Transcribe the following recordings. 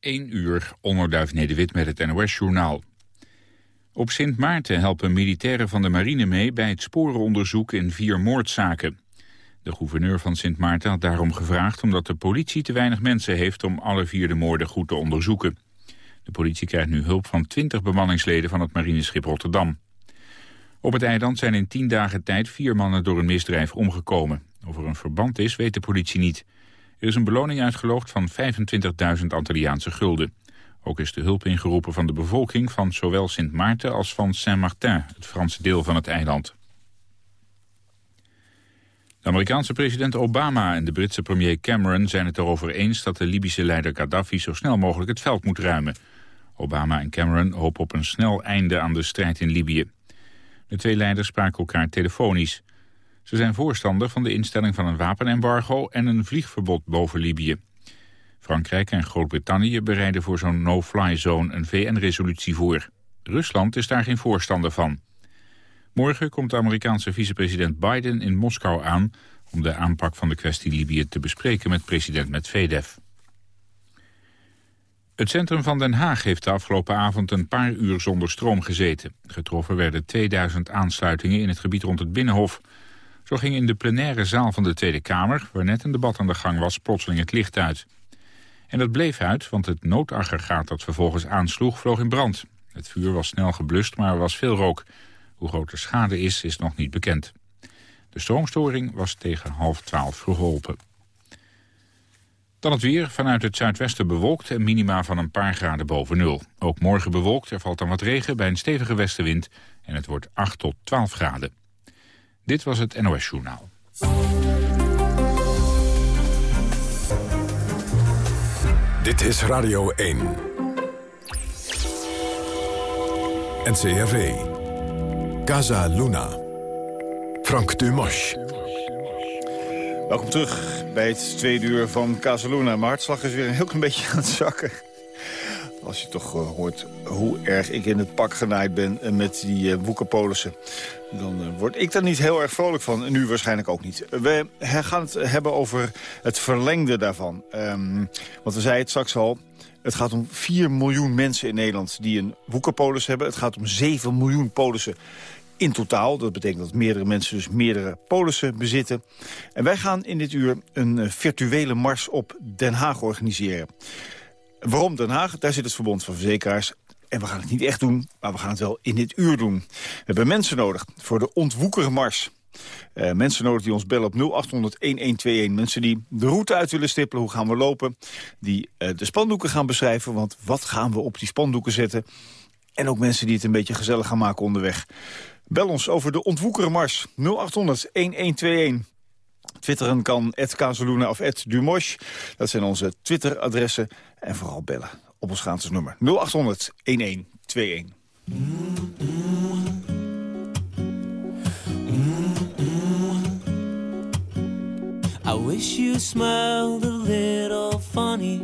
1 uur, onderduif Nederwit met het NOS-journaal. Op Sint Maarten helpen militairen van de marine mee bij het sporenonderzoek in vier moordzaken. De gouverneur van Sint Maarten had daarom gevraagd omdat de politie te weinig mensen heeft om alle vier de moorden goed te onderzoeken. De politie krijgt nu hulp van 20 bemanningsleden van het marineschip Rotterdam. Op het eiland zijn in tien dagen tijd vier mannen door een misdrijf omgekomen. Of er een verband is, weet de politie niet. Er is een beloning uitgeloofd van 25.000 Antilliaanse gulden. Ook is de hulp ingeroepen van de bevolking van zowel Sint Maarten als van Saint-Martin, het Franse deel van het eiland. De Amerikaanse president Obama en de Britse premier Cameron zijn het erover eens dat de Libische leider Gaddafi zo snel mogelijk het veld moet ruimen. Obama en Cameron hopen op een snel einde aan de strijd in Libië. De twee leiders spraken elkaar telefonisch. Ze zijn voorstander van de instelling van een wapenembargo en een vliegverbod boven Libië. Frankrijk en Groot-Brittannië bereiden voor zo'n no-fly zone een VN-resolutie voor. Rusland is daar geen voorstander van. Morgen komt de Amerikaanse vicepresident Biden in Moskou aan... om de aanpak van de kwestie Libië te bespreken met president Medvedev. Het centrum van Den Haag heeft de afgelopen avond een paar uur zonder stroom gezeten. Getroffen werden 2000 aansluitingen in het gebied rond het Binnenhof. Zo ging in de plenaire zaal van de Tweede Kamer, waar net een debat aan de gang was, plotseling het licht uit. En dat bleef uit, want het noodaggregaat dat vervolgens aansloeg vloog in brand. Het vuur was snel geblust, maar er was veel rook. Hoe groot de schade is, is nog niet bekend. De stroomstoring was tegen half twaalf verholpen. Dan het weer. Vanuit het zuidwesten bewolkt en minima van een paar graden boven nul. Ook morgen bewolkt. Er valt dan wat regen bij een stevige westenwind. En het wordt 8 tot 12 graden. Dit was het NOS Journaal. Dit is Radio 1. NCRV. Casa Luna. Frank Dumas. Welkom terug bij het tweede uur van Casaluna. Mijn hartslag is weer een heel klein beetje aan het zakken. Als je toch uh, hoort hoe erg ik in het pak genaaid ben uh, met die uh, woekerpolissen... dan word ik daar niet heel erg vrolijk van. En nu waarschijnlijk ook niet. We gaan het hebben over het verlengde daarvan. Um, want we zeiden het straks al... Het gaat om 4 miljoen mensen in Nederland die een woekerpolis hebben. Het gaat om 7 miljoen polissen in totaal. Dat betekent dat meerdere mensen dus meerdere polissen bezitten. En wij gaan in dit uur een eh, virtuele mars op Den Haag organiseren. Waarom Den Haag? Daar zit het Verbond van Verzekeraars. En we gaan het niet echt doen, maar we gaan het wel in dit uur doen. We hebben mensen nodig voor de ontwoekermars. Uh, mensen nodig die ons bellen op 0800-1121. Mensen die de route uit willen stippelen, hoe gaan we lopen. Die uh, de spandoeken gaan beschrijven, want wat gaan we op die spandoeken zetten. En ook mensen die het een beetje gezellig gaan maken onderweg. Bel ons over de ontwoekermars 0800-1121. Twitteren kan @kazeluna of @dumosh. Dat zijn onze Twitter-adressen. En vooral bellen op ons gratis nummer 0800 1121. I wish you smiled a little funny,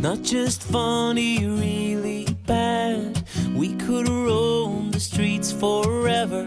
not just funny, really bad. We could roam the streets forever,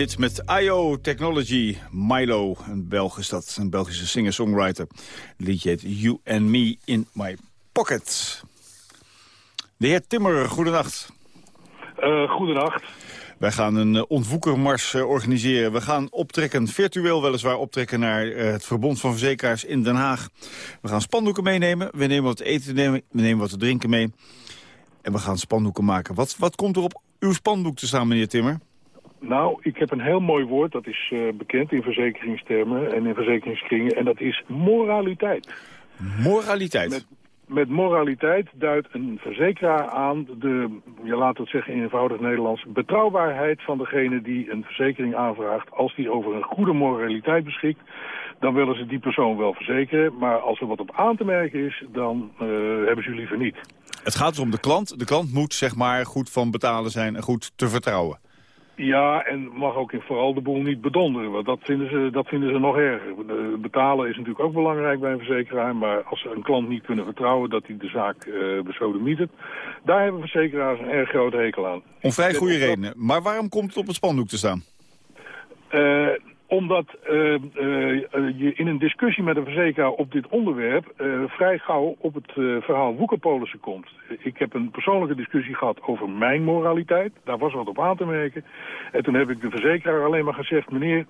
hit met IO Technology. Milo, een Belg is dat, een Belgische singer-songwriter. Het liedje heet You and Me in My Pocket. De heer Timmer, goedenacht. Uh, goedenacht. Wij gaan een eh, ontwoekermars eh, organiseren. We gaan optrekken, virtueel weliswaar optrekken naar eh, het Verbond van Verzekeraars in Den Haag. We gaan spandoeken meenemen, we nemen wat te eten, nemen, we nemen wat te drinken mee. En we gaan spandoeken maken. Wat, wat komt er op uw spandoek te staan, meneer Timmer? Nou, ik heb een heel mooi woord, dat is eh, bekend in verzekeringstermen en in verzekeringskringen. En dat is moraliteit. Moraliteit. Met, met moraliteit duidt een verzekeraar aan de, je laat het zeggen in eenvoudig Nederlands, betrouwbaarheid van degene die een verzekering aanvraagt. Als die over een goede moraliteit beschikt, dan willen ze die persoon wel verzekeren. Maar als er wat op aan te merken is, dan eh, hebben ze u liever niet. Het gaat dus om de klant. De klant moet zeg maar goed van betalen zijn en goed te vertrouwen. Ja, en mag ook in vooral de boel niet bedonderen. Want dat vinden ze, dat vinden ze nog erger. Betalen is natuurlijk ook belangrijk bij een verzekeraar. Maar als ze een klant niet kunnen vertrouwen dat hij de zaak uh, besodemietert... daar hebben verzekeraars een erg grote hekel aan. Om vrij goede redenen. Maar waarom komt het op het spandoek te staan? Uh, omdat uh, uh, je in een discussie met een verzekeraar op dit onderwerp vrij gauw op het verhaal woekerpolissen komt. Ik heb een persoonlijke discussie gehad over mijn moraliteit. Daar was wat op aan te merken. En toen heb ik de verzekeraar alleen maar gezegd, meneer...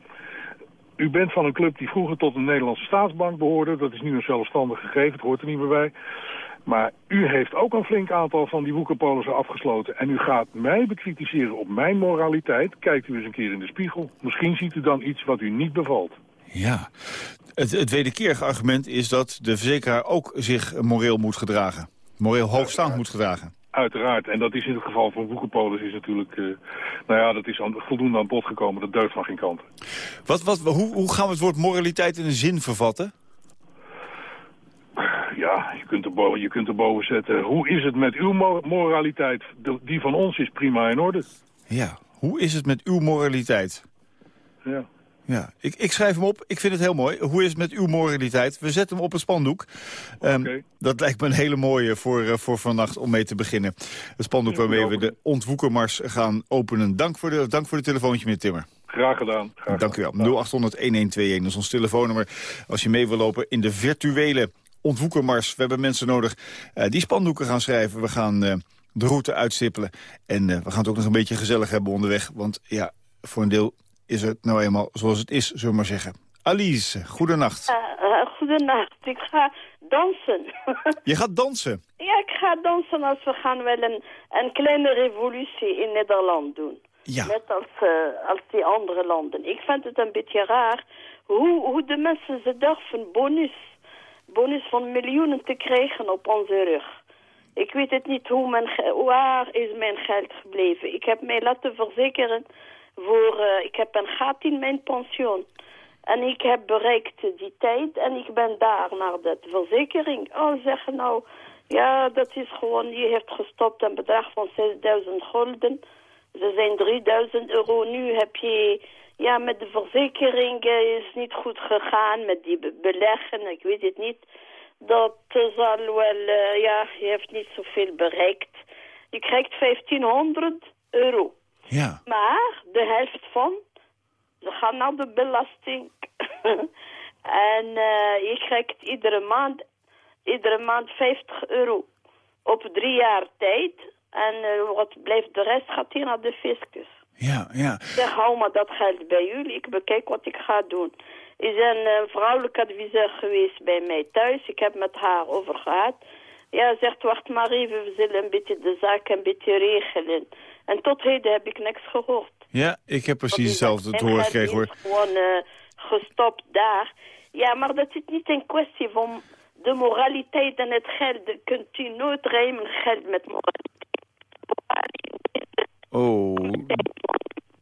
U bent van een club die vroeger tot een Nederlandse staatsbank behoorde. Dat is nu een zelfstandig gegeven, het hoort er niet meer bij. Maar u heeft ook een flink aantal van die woekerpolissen afgesloten. En u gaat mij bekritiseren op mijn moraliteit. Kijkt u eens een keer in de spiegel. Misschien ziet u dan iets wat u niet bevalt. Ja, het, het wederkerige argument is dat de verzekeraar ook zich moreel moet gedragen. Moreel hoogstaand moet gedragen. Uiteraard. En dat is in het geval van Woekerpolis is natuurlijk... Uh, nou ja, dat is aan, voldoende aan bod gekomen. Dat deugt van geen kant. Wat, wat, hoe, hoe gaan we het woord moraliteit in een zin vervatten? Ja, je kunt, er boven, je kunt er boven zetten. Hoe is het met uw moraliteit? Die van ons is prima in orde. Ja, hoe is het met uw moraliteit? Ja. Ja, ik, ik schrijf hem op. Ik vind het heel mooi. Hoe is het met uw moraliteit? We zetten hem op het spandoek. Um, okay. Dat lijkt me een hele mooie voor, uh, voor vannacht om mee te beginnen. Het spandoek waarmee we de ontwoekermars gaan openen. Dank voor de, dank voor de telefoontje, meneer Timmer. Graag gedaan. Graag dank u wel. 0800-1121 is ons telefoonnummer. Als je mee wil lopen in de virtuele ontwoekermars. We hebben mensen nodig uh, die spandoeken gaan schrijven. We gaan uh, de route uitstippelen. En uh, we gaan het ook nog een beetje gezellig hebben onderweg. Want ja, voor een deel is het nou eenmaal zoals het is, zullen we maar zeggen. Alice, goedenacht. Goedenacht. Ik ga dansen. Je gaat dansen? Ja, ik ga dansen als we gaan wel een, een kleine revolutie in Nederland doen. Ja. Net als, uh, als die andere landen. Ik vind het een beetje raar hoe, hoe de mensen ze durven bonus, bonus van miljoenen te krijgen op onze rug. Ik weet het niet hoe mijn, waar is mijn geld gebleven. Ik heb mij laten verzekeren voor, uh, ik heb een gat in mijn pensioen. En ik heb bereikt die tijd en ik ben daar naar de verzekering. Oh, zeggen nou, ja, dat is gewoon, je heeft gestopt een bedrag van 6000 gulden. Ze zijn 3000 euro. Nu heb je, ja, met de verzekering uh, is niet goed gegaan, met die be beleggen, ik weet het niet. Dat uh, zal wel, uh, ja, je heeft niet zoveel bereikt. Je krijgt 1500 euro. Ja. Maar de helft van, ze gaan naar de belasting. en uh, je krijgt iedere maand, iedere maand 50 euro op drie jaar tijd. En uh, wat blijft de rest gaat hier naar de fiscus. Ja, ja. Ik zeg, hou maar dat geld bij jullie. Ik bekijk wat ik ga doen. Er is een eh, vrouwelijke adviseur geweest bij mij thuis. Ik heb met haar over gehad. Ja, zegt, wacht maar even, we zullen een beetje de zaak een beetje regelen. En tot heden heb ik niks gehoord. Ja, ik heb precies hetzelfde te horen en gekregen hoor. gewoon eh, gestopt daar. Ja, maar dat is niet een kwestie van de moraliteit en het geld. Kunt u nooit rijmen geld met moraliteit. Oh,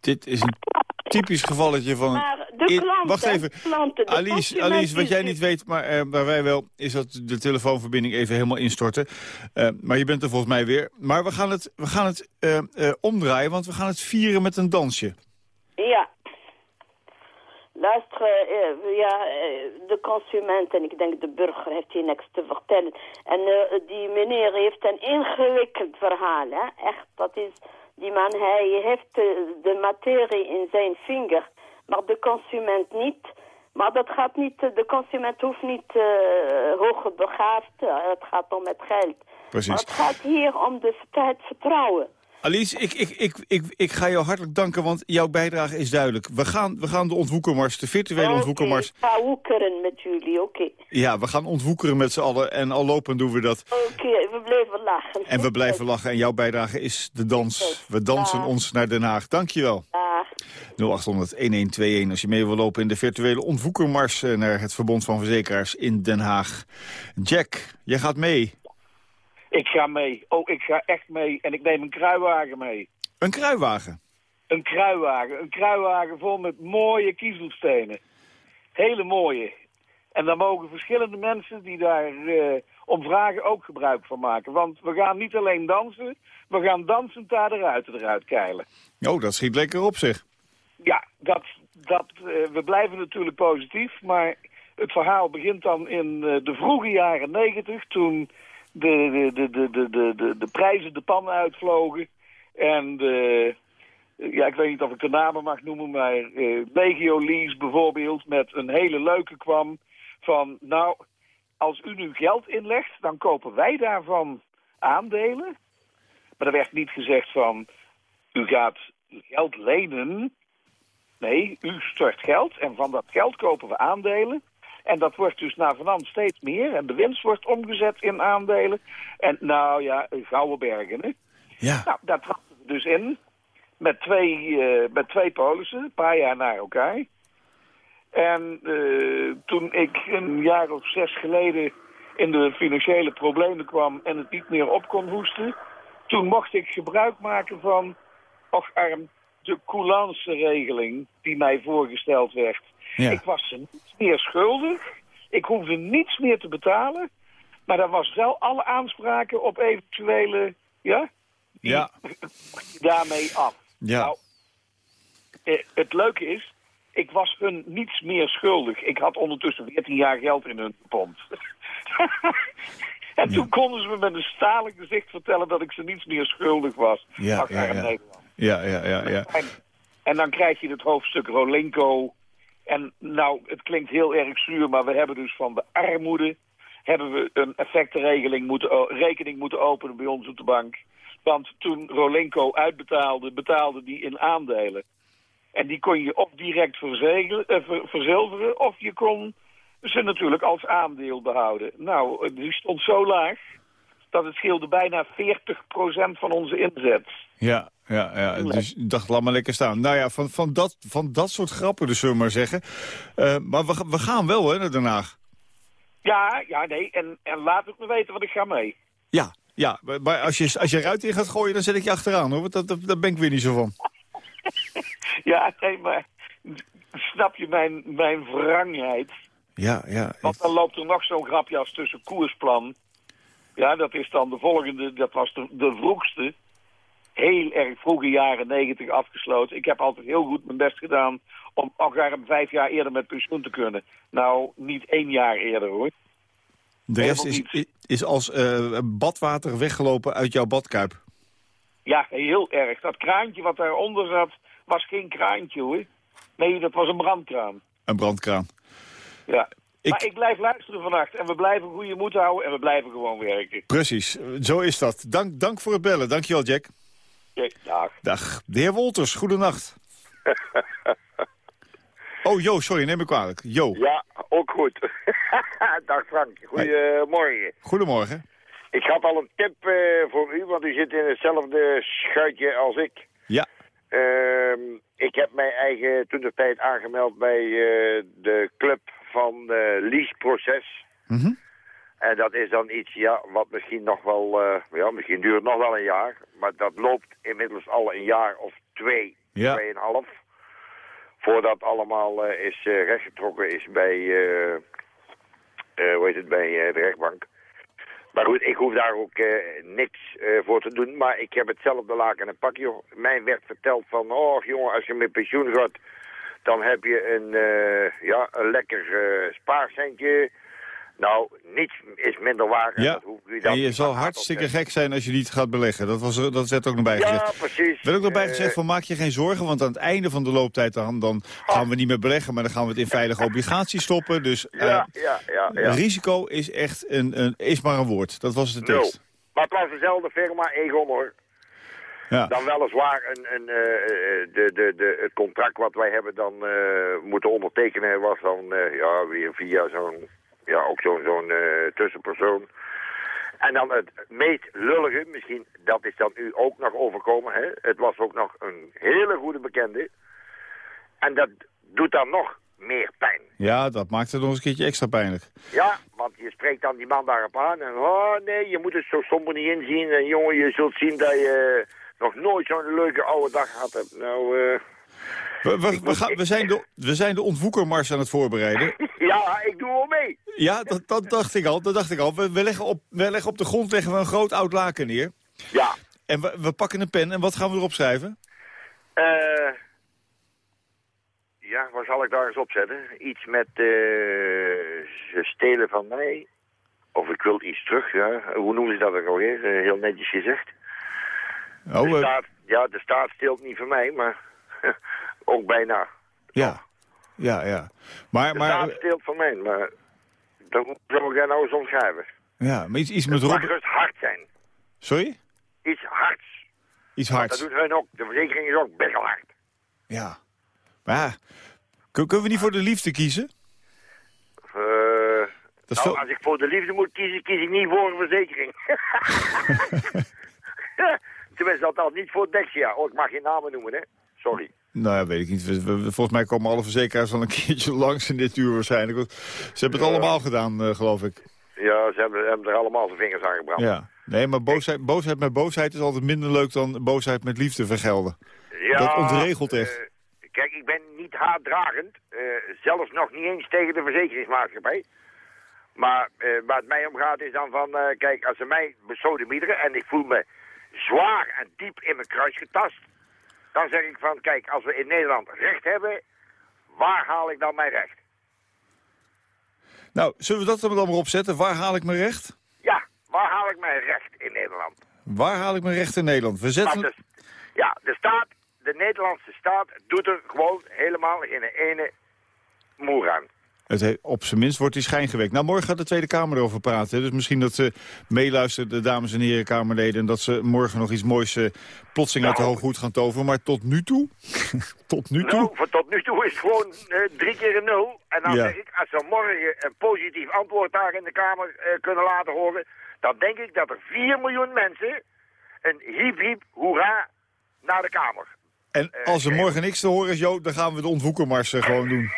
dit is een typisch gevalletje van... Maar de klanten, Wacht even. klanten, Alice, Alice, wat jij niet weet, maar, eh, maar wij wel, is dat de telefoonverbinding even helemaal instortte. Eh, maar je bent er volgens mij weer. Maar we gaan het, we gaan het eh, omdraaien, want we gaan het vieren met een dansje. Ja. Luister, ja, de consument en ik denk de burger heeft hier niks te vertellen. En die meneer heeft een ingewikkeld verhaal, hè. Echt, dat is... Die man, hij heeft eh, de materie in zijn vinger, maar de consument niet. Maar dat gaat niet, eh, de consument hoeft niet eh hoger begaafd, eh, het gaat om het geld. Precies. Maar het gaat hier om de, het vertrouwen. Alice, ik, ik, ik, ik, ik ga jou hartelijk danken, want jouw bijdrage is duidelijk. We gaan, we gaan de ontwoekermars, de virtuele ontwoekermars... ik ga woekeren met jullie, oké. Ja, we gaan ontwoekeren met z'n allen en al lopend doen we dat. Oké, we blijven lachen. En we blijven lachen en jouw bijdrage is de dans. We dansen ons naar Den Haag. Dankjewel. Dag. 0800-1121 als je mee wil lopen in de virtuele ontwoekermars... eh, naar het Verbond van Verzekeraars in Den Haag. Jack, jij gaat mee. Ik ga mee. Oh, ik ga echt mee. En ik neem een kruiwagen mee. Een kruiwagen. Een kruiwagen. Een kruiwagen vol met mooie kiezelstenen. Hele mooie. En daar mogen verschillende mensen die daar eh, om vragen ook gebruik van maken. Want we gaan niet alleen dansen, we gaan dansend daar de ruiten eruit keilen. Oh, dat schiet lekker op zich. Ja, dat, dat, eh, we blijven natuurlijk positief, maar het verhaal begint dan in eh, de vroege jaren negentig, toen de, de, de, de, de, de, de, prijzen de pan uitvlogen. En de, ja, ik weet niet of ik de namen mag noemen, maar eh, Legio Lease bijvoorbeeld met een hele leuke kwam van, nou, als u nu geld inlegt, dan kopen wij daarvan aandelen. Maar er werd niet gezegd van, u gaat geld lenen. Nee, u stort geld en van dat geld kopen we aandelen. En dat wordt dus na vanand steeds meer. En de winst wordt omgezet in aandelen. En nou ja, gouden bergen, hè. Ja. Nou, daar trapten we dus in. Met twee, eh, met twee polissen, een paar jaar na elkaar. En eh, toen ik een jaar of zes geleden in de financiële problemen kwam en het niet meer op kon hoesten, toen mocht ik gebruik maken van, och arm, de coulance-regeling die mij voorgesteld werd. Ja. Ik was ze niets meer schuldig, ik hoefde niets meer te betalen, maar er was wel alle aanspraken op eventuele, ja, die Ja. daarmee af. Ja. Nou, eh, het leuke is, ik was hun niets meer schuldig. Ik had ondertussen 14 jaar geld in hun pond. en toen konden ze me met een stalen gezicht vertellen dat ik ze niets meer schuldig was. Ja, ja, ja. Ja, ja, ja, en dan krijg je het hoofdstuk Rolinko. En nou, het klinkt heel erg zuur, maar we hebben dus van de armoede... hebben we een effectenregeling moeten, rekening moeten openen bij de bank. Want toen Rolinko uitbetaalde, betaalde die in aandelen. En die kon je of direct verzegelen, eh, ver- verzilveren, of je kon ze natuurlijk als aandeel behouden. Nou, eh, die stond zo laag dat het scheelde bijna 40% van onze inzet. Ja, ja, ja. Dus ik dacht, laat maar lekker staan. Nou ja, van, van, dat, van dat soort grappen dus, zullen we maar zeggen. Eh, maar we, we gaan wel, hè, naar Den Haag. Ja, ja, nee. En, en laat het me weten, want ik ga mee. Ja, ja. maar- Maar als je, als je eruit in gaat gooien, dan zet ik je achteraan, hoor. Want dat, dat, daar ben ik weer niet zo van. Ja, nee, maar snap je mijn, mijn wrangheid? Ja, ja. Want dan loopt er nog zo'n grapje als tussen koersplan. Ja, dat is dan de volgende, dat was de, de vroegste. Heel erg vroege jaren negentig afgesloten. Ik heb altijd heel goed mijn best gedaan om ruim vijf jaar eerder met pensioen te kunnen. Nou, niet één jaar eerder hoor. De rest is, is als eh, badwater weggelopen uit jouw badkuip. Ja, heel erg. Dat kraantje wat daaronder zat, was geen kraantje hoor. Nee, dat was een brandkraan. Een brandkraan. Ja. Ik- Maar ik blijf luisteren vannacht en we blijven goede moed houden en we blijven gewoon werken. Precies, zo is dat. Dank, dank voor het bellen. Dankjewel, Jack. Dag. Dag. De heer Wolters, goedenacht. oh, Jo, sorry, neem me kwalijk. Jo, Ja, ook goed. dag Frank, goedemorgen. goedemorgen. Ik had al een tip eh, voor u, want u zit in hetzelfde schuitje als ik. Ja, Ehm, ik heb mij eigen toen de tijd aangemeld bij eh, de club van eh leaseproces. Mhm. En dat is dan iets, ja, wat misschien nog wel, eh, ja, misschien duurt nog wel een jaar. Maar dat loopt inmiddels al een jaar of twee, Ja. tweeënhalf. Voordat allemaal eh, is eh, rechtgetrokken is bij, hoe heet het, bij de rechtbank. Maar goed, ik hoef daar ook niks voor te doen. Maar ik heb hetzelfde laken en pakje. Mij werd verteld van, oh jongen, als je met pensioen gaat, dan heb je een, ja, een lekker spaarcentje. Nou, niets is minder waar. Ja. dat hoef ik dan En je zal hartstikke op gek zijn als je niet gaat beleggen. Dat, was dat werd ook nog bij Ja, precies. Er werd ook nog bij Eh, gezegd van maak je geen zorgen, want aan het einde van de looptijd dan, dan gaan we niet meer beleggen, maar dan gaan we het in veilige obligaties stoppen. Dus eh, ja, ja, ja, ja. risico is echt een, een, is maar een woord. Dat was de tekst. Maar het was dezelfde firma, Egon hoor. Ja. Dan weliswaar een, een, eh, eh, de, de, de, het contract wat wij hebben dan eh, moeten ondertekenen was dan eh, ja, weer via zo'n, ja, ook zo'n zo'n eh, tussenpersoon. En dan het meest lullige, misschien dat is dan u ook nog overkomen, hè? het was ook nog een hele goede bekende. En dat doet dan nog meer pijn. ja, dat maakt het nog eens een keertje extra pijnlijk. Ja, want je spreekt dan die man daarop aan en oh nee, je moet het zo somber niet inzien. En jongen, je zult zien dat je nog nooit zo'n leuke oude dag gehad hebt. Nou, eh, We, we, we, gaan- we, zijn de, we zijn de ontwoekermars aan het voorbereiden. ja, ik doe wel mee. Ja, dat, dat dacht ik al. Dat dacht ik al. We, we, leggen op, we leggen op de grond leggen we een groot oud laken neer. Ja, En we, we pakken een pen. En wat gaan we erop schrijven? eh ja, waar zal ik daar eens op zetten? Iets met eh ze stelen van mij. Of ik wil iets terug, ja. Hoe noemen ze dat ook alweer? Eh, heel netjes gezegd. Oh, de staat, ja, de staat steelt niet van mij, maar ook bijna. ja. Ja, ja. Maar, De maar, staat steelt van mij, maar hoe zou ik daar nou eens omschrijven? ja, maar iets, iets met Het mag rust hard zijn. Sorry? Iets hards. Iets Dat hards. doen hun ook. De verzekering is ook best wel hard. Ja. Maar kunnen we niet voor de liefde kiezen? Dat is nou, veel- als ik voor de liefde moet kiezen, kies ik niet voor een verzekering. Tenminste, althans niet voor Dexia. Oh, ik mag geen namen noemen, hè. Sorry. Nou ja, weet ik niet. Volgens mij komen alle verzekeraars wel een keertje langs in dit uur waarschijnlijk. Ze hebben het allemaal gedaan, eh, geloof ik. Ja, ze hebben, hebben er allemaal zijn vingers aan gebrand. Ja. Nee, maar boosheid, boosheid met boosheid is altijd minder leuk dan boosheid met liefde vergelden. Ja, Dat ontregelt echt. eh, kijk, ik ben niet haatdragend. eh, zelfs nog niet eens tegen de verzekeringsmaatschappij. Maar waar het mij om gaat is dan van... kijk, als ze mij besodemieteren en ik voel me zwaar en diep in mijn kruis getast... dan zeg ik van, kijk, als we in Nederland recht hebben... waar haal ik dan mijn recht? Nou, zullen we dat er dan maar op zetten? Waar haal ik mijn recht? Ja, waar haal ik mijn recht in Nederland? Waar haal ik mijn recht in Nederland? We zetten... de, ja, de staat, de Nederlandse staat doet er gewoon helemaal in een ene moer aan. Het he- op zijn minst wordt die schijn gewekt. Nou, morgen gaat de Tweede Kamer erover praten. hè. Dus misschien dat ze meeluisteren, de dames en heren Kamerleden... en dat ze morgen nog iets moois eh, plotseling uit de Nou. hoge hoed gaan toveren. Maar tot nu toe... tot nu toe... Nou, tot nu toe is het gewoon eh, drie keer een nul. En dan Ja. zeg ik, als ze morgen een positief antwoord daar in de Kamer eh, kunnen laten horen... dan denk ik dat er 4 miljoen mensen een hiep hiep hoera naar de Kamer. En als er morgen niks te horen is, Jo, dan gaan we de ontwoekermars eh, gewoon doen.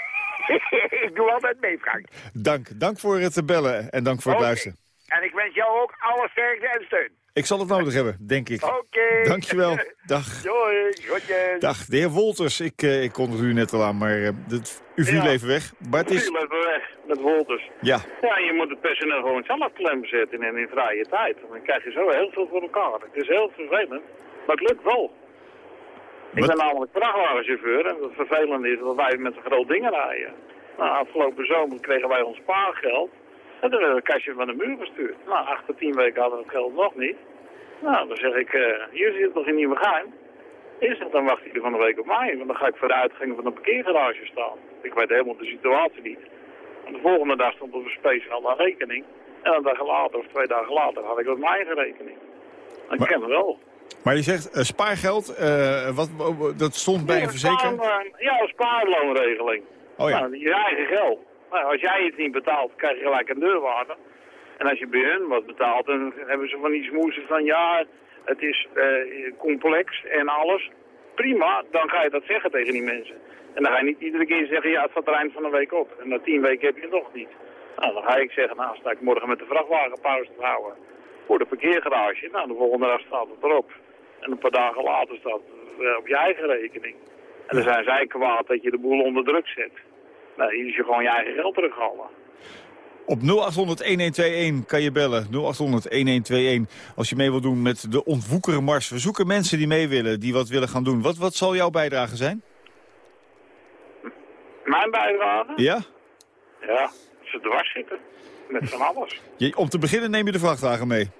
ik doe altijd mee, Frank. Dank. Dank voor het bellen en dank voor het luisteren. En ik wens jou ook alle sterkte en steun. Ik zal het nodig hebben, denk ik. Oké. Dankjewel. Dag. Doei. Groetjes. Dag, de heer Wolters. Ik, eh, ik kondigde u net al aan, maar dit- u viel Ja. even weg. Maar het is... Viel even weg met Wolters. Ja, Ja, je moet het personeel gewoon zelf klem zetten en in vrije tijd. Dan krijg je zo heel veel voor elkaar. Het is heel vervelend, maar het lukt wel. Ik ben namelijk vrachtwagenchauffeur en het vervelende is dat wij met een groot dingen rijden. Nou, afgelopen zomer kregen wij ons spaargeld en toen hebben we een kastje van de muur gestuurd. Nou, achter tien weken hadden we het geld nog niet. Nou, dan zeg ik, eh, hier zit toch in Nieuwegein? Is het, dan wacht jullie van de week op mij, want dan ga ik voor de uitgang van de parkeergarage staan. Ik weet helemaal de situatie niet. En de volgende dag stond op een speciale rekening. En een dag later of twee dagen later had ik op mijn eigen rekening. Ik Maar- ken het wel. Maar je zegt eh, spaargeld, eh, wat, dat stond bij een verzekering? Spaar- ja, een spaarloonregeling. Oh ja. Nou, je eigen geld. Nou, als jij iets niet betaalt, krijg je gelijk een deurwaarde. En als je bij hun wat betaalt, dan hebben ze van die smoesen van ja, het is eh, complex en alles. Prima, dan ga je dat zeggen tegen die mensen. En dan ga je niet iedere keer zeggen, ja, het staat er eind van de week op. En na tien weken heb je het nog niet. Nou, dan ga ik zeggen, nou, sta ik morgen met de vrachtwagen pauze te houden. Voor de parkeergarage. Nou, de volgende dag staat het erop. En een paar dagen later staat het op je eigen rekening. En dan zijn zij kwaad dat je de boel onder druk zet. Nou, hier is je gewoon je eigen geld terughalen. Op 0800-1121 kan je bellen. 0800-1121 als je mee wilt doen met de ontwoekermars. We zoeken mensen die mee willen, die wat willen gaan doen. Wat, wat zal jouw bijdrage zijn? Mijn bijdrage? Ja? Ja, ze dwars zitten. Met van alles. Je, om te beginnen neem je de vrachtwagen mee.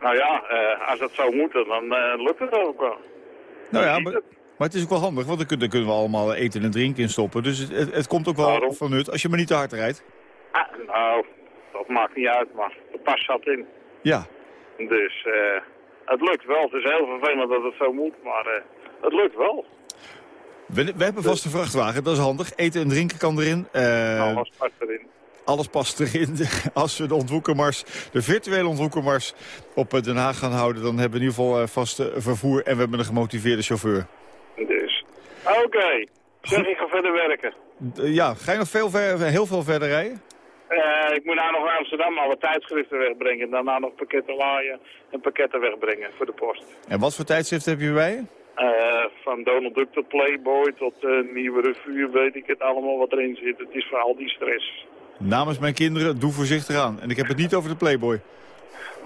Nou ja, eh, als dat zou moeten, dan eh, lukt het ook wel. Nou ja, maar, het. maar het is ook wel handig, want dan kunnen, we allemaal eten en drinken in stoppen. Dus het, het, komt ook wel Waarom? van nut, als je maar niet te hard rijdt. Ah, nou, dat maakt niet uit, maar de pas zat in. Ja. Dus eh, het lukt wel. Het is heel vervelend dat het zo moet, maar eh, het lukt wel. We, we hebben vast een vrachtwagen, dat is handig. Eten en drinken kan erin. Eh, Alles past erin. Alles past erin. Als we de ontwoekermars, de virtuele ontwoekermars op eh, Den Haag gaan houden... dan hebben we in ieder geval eh, vast eh, vervoer en we hebben een gemotiveerde chauffeur. Dus. Oké. Zeg, ik ga verder werken. Ja, ga je nog veel ver, heel veel verder rijden? Ik moet nou nog naar Amsterdam alle tijdschriften wegbrengen. En daarna nog pakketten laaien en pakketten wegbrengen voor de post. En wat voor tijdschrift heb je bij je? Van Donald Duck tot Playboy tot Nieuwe Revue, weet ik het allemaal wat erin zit. Het is vooral die stress. Namens mijn kinderen, doe voorzichtig aan. En ik heb het niet over de Playboy.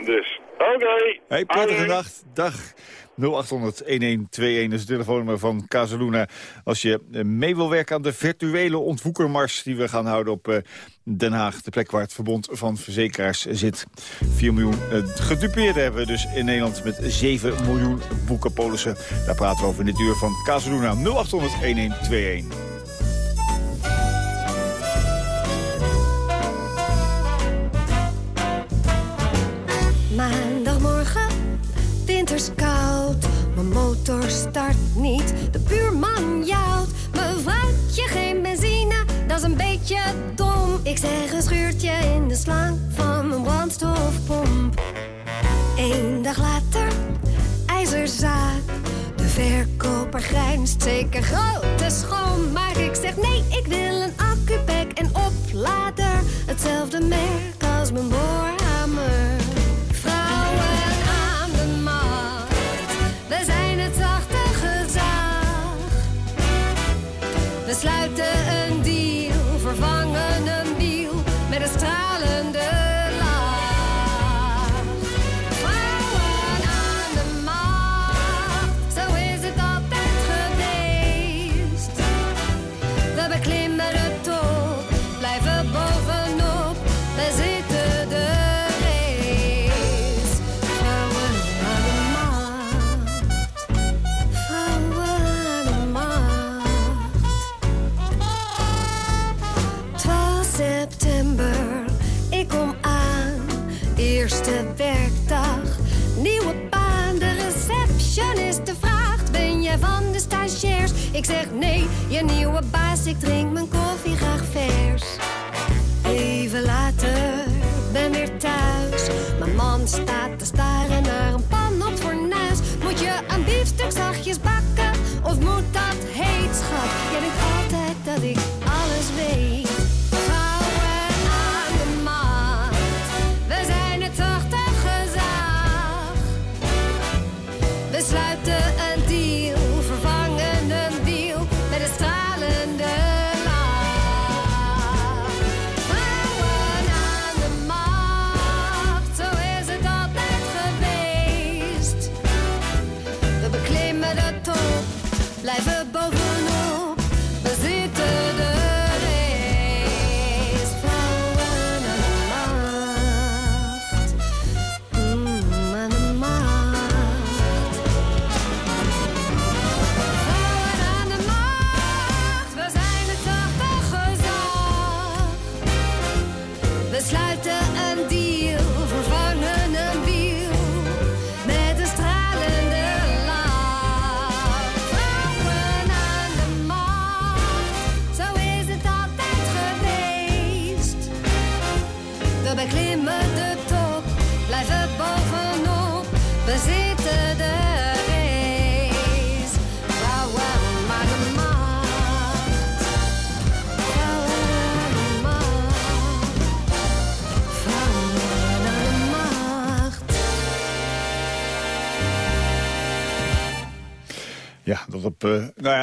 Dus, oké. Hey, prettige dag. Dag. 0800-1121 is het telefoonnummer van Casaluna. Als je eh, mee wil werken aan de virtuele ontwoekermars... die we gaan houden op eh, Den Haag. De plek waar het verbond van verzekeraars zit. 4 miljoen eh, gedupeerden hebben we dus in Nederland... met 7 miljoen boekenpolissen. Daar praten we over in dit uur van Casaluna. 0800-1121. Zeg een schuurtje in de slang van mijn brandstofpomp. Eén dag later, ijzerzaad. De verkoper grijnst zeker grote schoon. Maar ik zeg nee, ik wil een accupack en oplader. Hetzelfde merk als mijn boorhamer. Ik zeg nee, je nieuwe baas, ik drink mijn koffie graag vers. Even later, ben weer thuis. Mijn man staat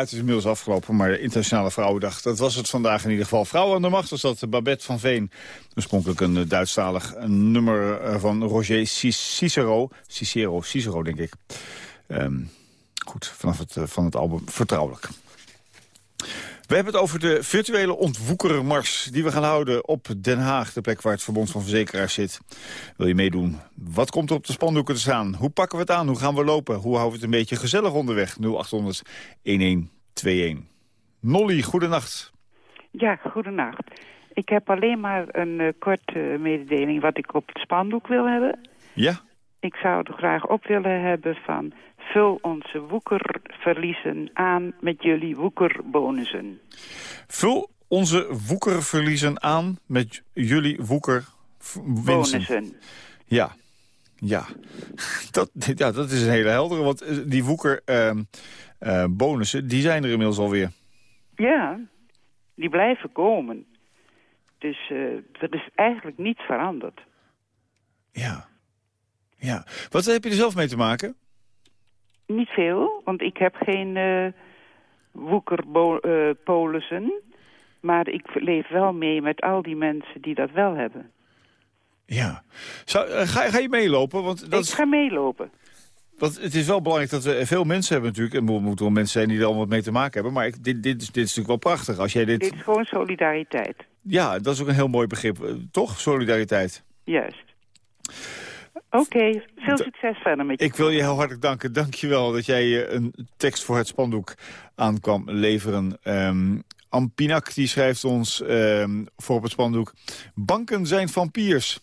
het is inmiddels afgelopen, maar de Internationale Vrouwendag. Dat was het vandaag in ieder geval. Vrouwen aan de macht was dat Babette van Veen. Oorspronkelijk een uh, Duitsstalig nummer eh, van Roger Cicero. Cicero, Cicero denk ik. Ehm, goed, vanaf het, van het album Vertrouwelijk. We hebben het over de virtuele ontwoekermars die we gaan houden op Den Haag. De plek waar het Verbond van Verzekeraars zit. Wil je meedoen? Wat komt er op de spandoeken te staan? Hoe pakken we het aan? Hoe gaan we lopen? Hoe houden we het een beetje gezellig onderweg? 0800 1121. Nolly, goedenacht. Ja, goedenacht. Ik heb alleen maar een uh, korte mededeling wat ik op het spandoek wil hebben. Ja? Ik zou er graag op willen hebben van vul onze woekerverliezen aan met jullie woekerbonussen. Vul onze woekerverliezen aan met jullie woekerbonussen. Ja, ja. Dat, ja, dat is een hele heldere, want eh, die woekerbonussen, uh, uh, die zijn er inmiddels alweer. Ja, die blijven komen. Dus uh, dat is eigenlijk niets veranderd. Ja. Ja. Wat heb je er zelf mee te maken? Niet veel, want ik heb geen uh, woekerpolissen. Maar ik leef wel mee met al die mensen die dat wel hebben. Ja. Zou, uh, ga, ga je meelopen? Want dat ik ga meelopen. Want het is wel belangrijk dat we veel mensen hebben natuurlijk. En er moeten wel mensen zijn die er allemaal mee te maken hebben. Maar ik, dit, dit, is, dit is natuurlijk wel prachtig. Als jij dit... dit is gewoon solidariteit. Ja, dat is ook een heel mooi begrip. Toch? Solidariteit. Juist. Oké, okay, veel succes verder met je. Ik wil je heel hartelijk danken. Dank je wel dat jij een tekst voor het spandoek aan kwam leveren. Um, Ampinak die schrijft ons um, voor op het spandoek... Banken zijn vampiers.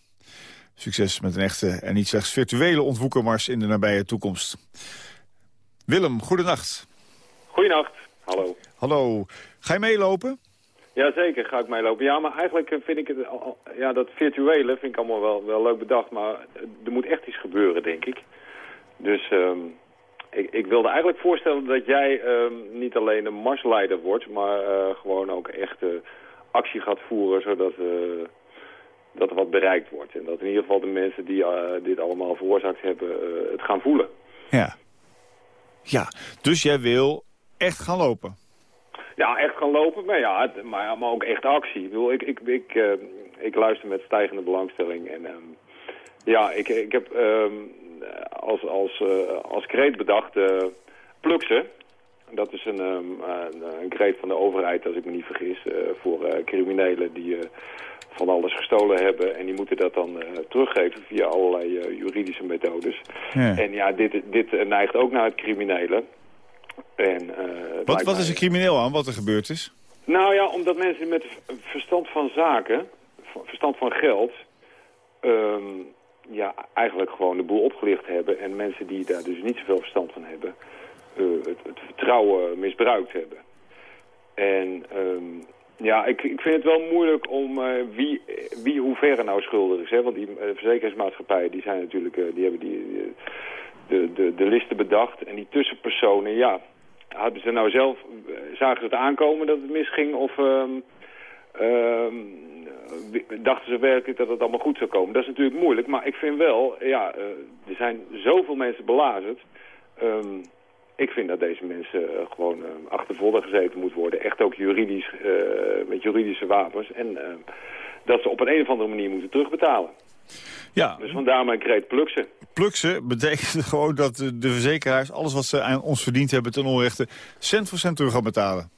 Succes met een echte en niet slechts virtuele ontwoekermars in de nabije toekomst. Willem, goedenacht. Goedenacht, hallo. Hallo. Ga je meelopen? Jazeker, ga ik meelopen. Ja, maar eigenlijk vind ik het, ja, dat virtuele vind ik allemaal wel, wel leuk bedacht, maar er moet echt iets gebeuren, denk ik. Dus um, ik, ik wilde eigenlijk voorstellen dat jij um, niet alleen een marsleider wordt, maar uh, gewoon ook echt actie gaat voeren, zodat dat er wat bereikt wordt. En dat in ieder geval de mensen die dit allemaal veroorzaakt hebben, het gaan voelen. Ja. Ja, dus jij wil echt gaan lopen? Ja, echt gaan lopen, maar, ja, maar, maar ook echt actie. Ik, bedoel, ik, ik, ik, uh, ik luister met stijgende belangstelling. En um, ja, ik, ik heb um, als, als, uh, als kreet bedacht uh, pluksen. Dat is een, um, een, een, kreet van de overheid, als ik me niet vergis, voor criminelen die van alles gestolen hebben. En die moeten dat dan teruggeven via allerlei juridische methodes. Ja. En ja, dit, dit neigt ook naar het criminele. En, uh, wat, wat is een crimineel aan, wat er gebeurd is? Nou ja, omdat mensen met verstand van zaken, verstand van geld... Um, ja, eigenlijk gewoon de boel opgelicht hebben. En mensen die daar dus niet zoveel verstand van hebben... Uh, het, het, vertrouwen misbruikt hebben. En um, ja, ik, ik vind het wel moeilijk om uh, wie, wie hoe ver nou schuldig is. Hè? Want die uh, verzekeringsmaatschappijen die zijn natuurlijk, die hebben die, de, de, de listen bedacht. En die tussenpersonen, ja, hadden ze nou zelf, zagen ze het aankomen dat het misging of um, um, dachten ze werkelijk dat het allemaal goed zou komen? Dat is natuurlijk moeilijk, maar ik vind wel, ja, uh, er zijn zoveel mensen belazerd. Um, ik vind dat deze mensen uh, gewoon achtervolgd gezeten moet worden. Echt ook juridisch, met juridische wapens. En dat ze op een, een of andere manier moeten terugbetalen. Ja. Dus vandaar mijn kreet pluksen. Pluksen betekent gewoon dat de verzekeraars alles wat ze aan ons verdiend hebben ten onrechte cent voor cent terug gaan betalen.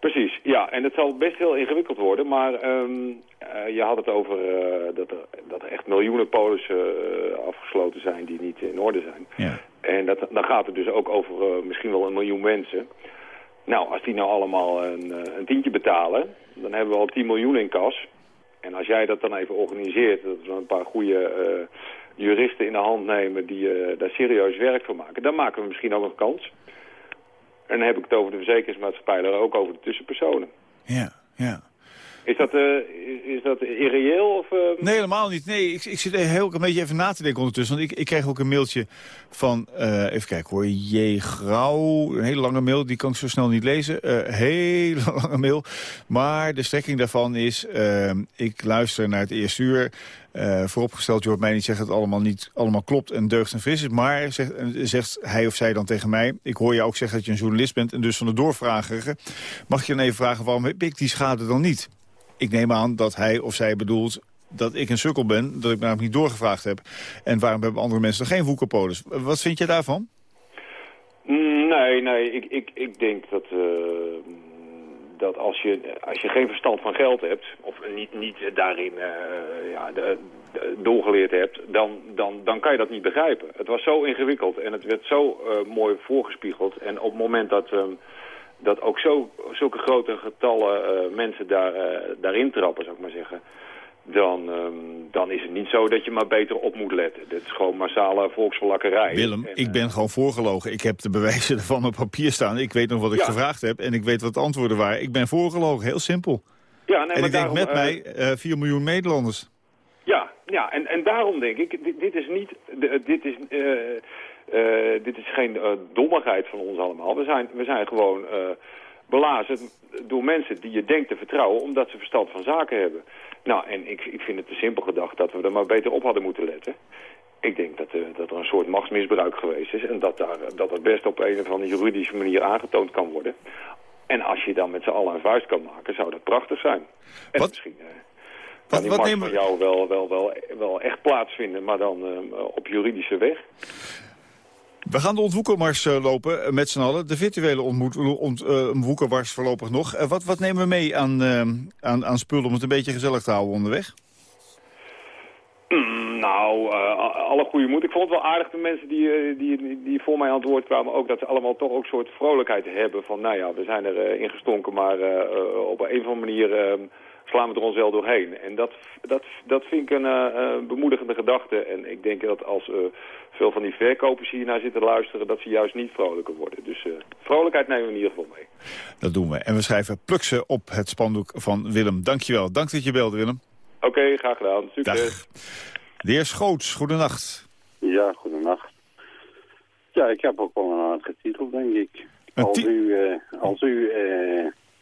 Precies, ja. En het zal best heel ingewikkeld worden, maar um, uh, je had het over uh, dat, er, dat er echt miljoenen polissen uh, afgesloten zijn die niet in orde zijn. Ja. En dat, dan gaat het dus ook over misschien wel een miljoen mensen. Nou, als die nou allemaal een, een tientje betalen, dan hebben we al 10 miljoen in kas. En als jij dat dan even organiseert, dat we een paar goede uh, juristen in de hand nemen die uh, daar serieus werk van maken, dan maken we misschien ook een kans. En dan heb ik het over de verzekeringsmaatschappij, ook over de tussenpersonen. Ja, ja. Is dat, eh, is, dat irreëel? Of, eh? Nee, helemaal niet. Nee, ik, ik zit heel een beetje even na te denken ondertussen. Want ik, ik kreeg ook een mailtje van, eh, even kijken hoor, J. Grauw. Een hele lange mail, die kan ik zo snel niet lezen. Hele lange mail. Maar de strekking daarvan is, ik luister naar het eerste uur. vooropgesteld, je hoort mij niet zeggen dat het allemaal niet allemaal klopt en deugd en fris is. Maar zegt, zegt hij of zij dan tegen mij, ik hoor je ook zeggen dat je een journalist bent en dus van de doorvrager. Mag je dan even vragen, waarom heb ik die schade dan niet? Ik neem aan dat hij of zij bedoelt dat ik een sukkel ben, dat ik namelijk niet doorgevraagd heb. En waarom hebben andere mensen geen woekerpolis? Wat vind je daarvan? Mm, nee, nee, ik, ik, ik denk dat, uh, dat als, je, als je geen verstand van geld hebt, of niet, niet daarin uh, ja, de, doorgeleerd hebt, dan, dan, dan kan je dat niet begrijpen. Het was zo ingewikkeld en het werd zo uh, mooi voorgespiegeld. En op het moment dat... Um, dat ook zo, zulke grote getallen uh, mensen daar, uh, daarin trappen, zou ik maar zeggen... Dan, um, dan is het niet zo dat je maar beter op moet letten. Dit is gewoon massale volksverlakkerij. Willem, ik ben gewoon voorgelogen. Ik heb de bewijzen ervan op papier staan. Ik weet nog wat ik ja. gevraagd heb en ik weet wat de antwoorden waren. Ik ben voorgelogen, heel simpel. Ja, nee, en maar ik daarom, denk met mij 4 miljoen Nederlanders. Ja, ja en, en daarom denk ik, dit, dit is niet... Dit is, uh, dit is geen uh, dommigheid van ons allemaal. We zijn, we zijn gewoon uh, belazen door mensen die je denkt te vertrouwen... omdat ze verstand van zaken hebben. Nou, en ik, ik vind het te simpel gedacht dat we er maar beter op hadden moeten letten. Ik denk dat, dat er een soort machtsmisbruik geweest is... en dat, daar, dat het best op een of andere juridische manier aangetoond kan worden. En als je dan met z'n allen een vuist kan maken, zou dat prachtig zijn. En Wat? misschien... Wat, die wat nemen van jou wel, wel, wel, wel echt plaatsvinden, maar dan op juridische weg. We gaan de ontwoekermars uh, lopen met z'n allen. De virtuele ontwoekermars uh, voorlopig nog. Uh, wat, wat nemen we mee aan, aan, aan spullen om het een beetje gezellig te houden onderweg? Mm, nou, alle goede moed. Ik vond het wel aardig de mensen die, die, die voor mij aan het woord kwamen... ook dat ze allemaal toch ook een soort vrolijkheid hebben. Van nou ja, we zijn er ingestonken, maar op een of andere manier slaan we er ons wel doorheen. En dat, dat, dat vind ik een uh, bemoedigende gedachte. En ik denk dat als uh, veel van die verkopers hier naar zitten luisteren... dat ze juist niet vrolijker worden. Dus uh, vrolijkheid nemen we in ieder geval mee. Dat doen we. En we schrijven pluksen op het spandoek van Willem. Dankjewel. Dank dat je belde, Willem. Oké, okay, graag gedaan. Succes. Dag. De heer Schoots, goedenacht. Ja, goedenacht. Ja, ik heb ook wel een aardige titel, denk ik. Als u, als u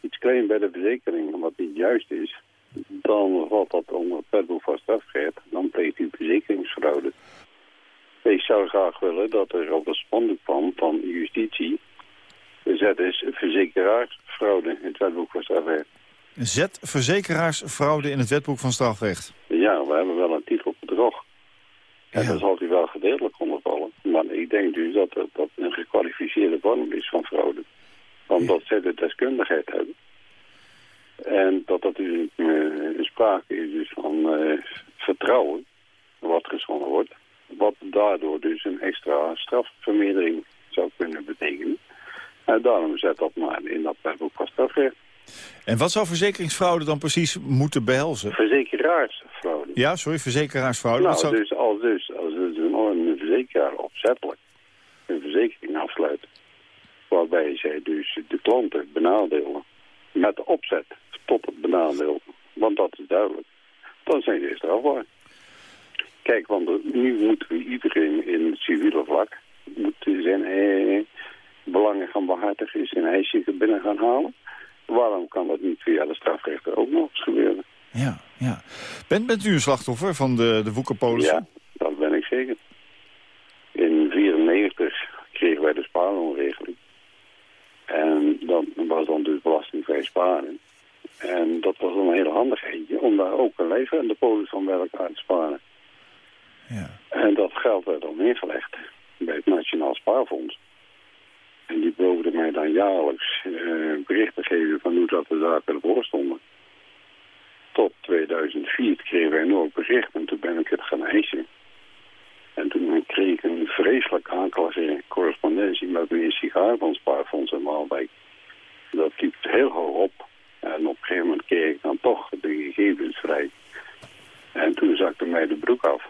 iets claimt bij de verzekering wat niet juist is, dan valt dat onder het wetboek van strafrecht. Dan pleegt u verzekeringsfraude. Ik zou graag willen dat er op het spandoek kwam van justitie zet is verzekeraarsfraude in het wetboek van strafrecht. Zet verzekeraarsfraude in het wetboek van strafrecht? Ja, we hebben wel een titel bedrog. En ja. daar zal u wel gedeeltelijk onder vallen. Maar ik denk dus dat dat een gekwalificeerde vorm is van fraude omdat zij de deskundigheid hebben. En dat dat dus een, sprake is dus van uh, vertrouwen wat geschonden wordt. Wat daardoor dus een extra strafvermeerdering zou kunnen betekenen. En daarom zet dat maar in dat wetboek van strafrecht. En wat zou verzekeringsfraude dan precies moeten behelzen? Verzekeraarsfraude. Ja, sorry, verzekeraarsfraude. Nou, zou... dus als, dus als dus een, een verzekeraar opzettelijk een verzekering afsluit waarbij zij dus de klanten benadelen met opzet tot het benadelen. Want dat is duidelijk. Dan zijn ze strafbaar. Kijk, want nu moeten we iedereen in het civiele vlak moet zijn eh, belangen gaan behartigen, zijn eisje binnen gaan halen. Waarom kan dat niet via de strafrechter ook nog eens gebeuren? Ja, ja. Bent, bent u een slachtoffer van de, de woekerpolis? Ja, dat ben ik zeker. In 1994 kregen wij de spaarloonregeling. En dat was belastingvrij sparen. En dat was een hele handigheidje om daar ook een leven en de polis van bij elkaar te sparen. Ja. En dat geld werd dan neergelegd bij het Nationaal Spaarfonds. En die beloofden mij dan jaarlijks uh, berichten geven van hoe dat de zaken ervoor stonden. Tot 2004 kregen wij nooit bericht en toen ben ik het gaan eisen. En toen kreeg ik een vreselijk aanklaging correspondentie met meneer Sigaar van Spaarfonds en Maalwijk. Dat liep heel hoog op. En op een gegeven moment kreeg ik dan toch de gegevens vrij. En toen zakte mij de broek af.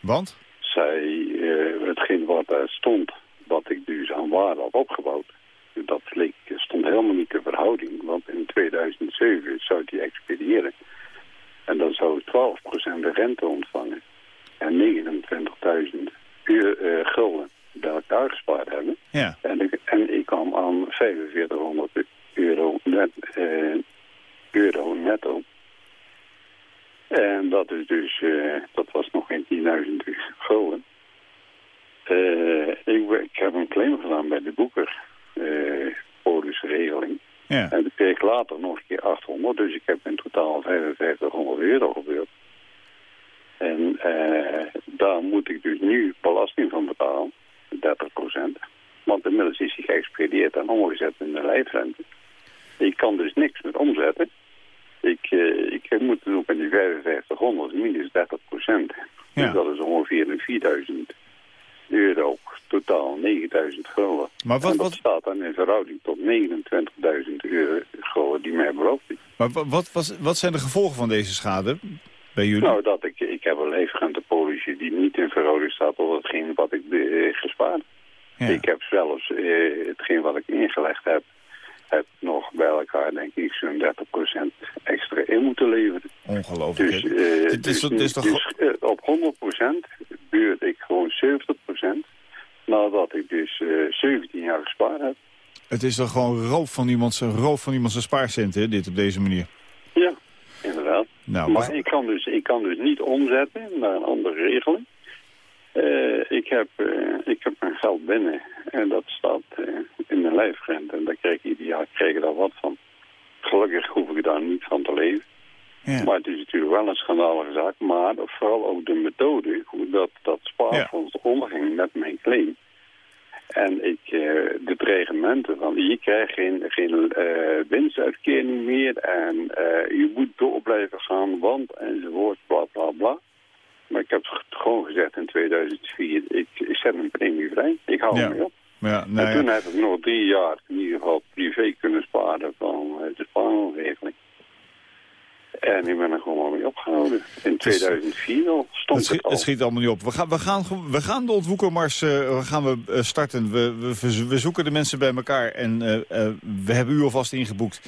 Want? Zij, uh, hetgeen wat daar stond, wat ik dus aan waarde had opgebouwd, dat leek, stond helemaal niet de verhouding. Want in 2007 2007 zou die expediëren. En dan zou ik 12% de rente ontvangen. En 29.000 uur eh, gulden bij elkaar gespaard hebben. Ja. En ik, en ik kwam aan 4500 euro, net, eh, euro netto. En dat is dus, eh, dat was nog geen 10.000 gulden. Eh, ik, heb een claim gedaan bij de boeker, polisregeling. Ja. En ik kreeg later nog een keer 800, dus ik heb in totaal 5500 euro gebeurd. En daar moet ik dus nu belasting van betalen, 30% Want inmiddels is hij geëxpedieerd en omgezet in de lijfrente. Ik kan dus niks met omzetten. Ik, eh, ik moet het ook in die 5500 minus 30% Dus dat is ongeveer een 4000 euro. Totaal 9000 gulden. Maar wat, En dat wat, staat dan in verhouding tot 29.000 euro gulden die mij beloofd is. maar wat, wat, wat, wat zijn de gevolgen van deze schade bij jullie? Nou, dat ik, ik heb een leefrentepolitie die niet in verhouding staat tot hetgeen wat ik eh, gespaard. Ik heb zelfs eh, hetgeen wat ik ingelegd heb, heb nog bij elkaar denk ik zo'n 30% extra in moeten leveren. Ongelooflijk. Dus, eh, Dit is dus, dit is toch dus, eh, op 100% beurt ik gewoon 70% nadat ik dus eh 17 jaar gespaard heb. Het is toch gewoon roof van iemand zijn roof van iemand zijn spaarcenten, dit op deze manier. Ja, inderdaad. Nou, maar ik kan, dus, ik kan dus niet omzetten naar een andere regeling. Eh, ik, heb, eh, ik heb mijn geld binnen en dat staat eh, in mijn lijfrente. En daar krijg ik ieder jaar ik daar wat van. Gelukkig hoef ik daar niet van te leven. Maar het is natuurlijk wel een schandalige zaak. Maar vooral ook de methode, hoe dat, dat spaarfonds onderging met mijn claim. En ik, de dreigementen van je krijgt geen, geen winstuitkering meer en je moet door blijven gaan, want enzovoort, bla bla bla. Maar ik heb gewoon gezegd in 2004, ik, ik zet mijn premie vrij, ik hou Ja. hem mee op. Ja, en ja. toen heb ik nog drie jaar in ieder geval privé kunnen sparen van eh, de spaarregeling. En ik ben er gewoon mee opgehouden. In 2004 al stond Het het, al. het schiet allemaal niet op. We gaan, we gaan, we gaan de ontwoekermars we gaan we, eh, starten. We, we, we zoeken de mensen bij elkaar en we hebben u alvast ingeboekt.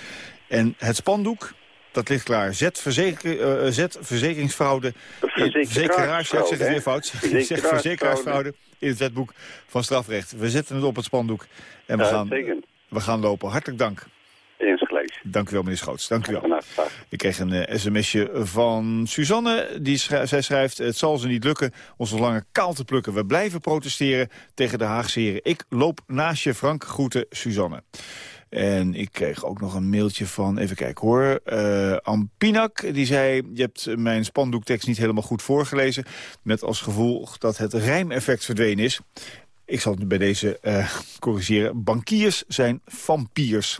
En het spandoek, dat ligt klaar. Zet, verzeker, zet verzekeringsfraude, in- verzekeraars, ja, ik zeg het weer fout. Ik zeg verzekeraarsfraude in het wetboek van strafrecht. We zetten het op het spandoek en we, Ja, gaan, we gaan lopen. Hartelijk dank. Insgelijks. Dank u wel, meneer Schoots. Dank u wel. Ik kreeg een eh, sms'je van Suzanne. Die zij schrijft, het zal ze niet lukken ons nog langer kaal te plukken. We blijven protesteren tegen de Haagse heren. Ik loop naast je, Frank. Groeten, Suzanne. En ik kreeg ook nog een mailtje van, even kijken hoor, eh Ampinak. Die zei, je hebt mijn spandoektekst niet helemaal goed voorgelezen. Met als gevolg dat het rijmeffect verdwenen is. Ik zal het bij deze eh, corrigeren. Bankiers zijn vampiers.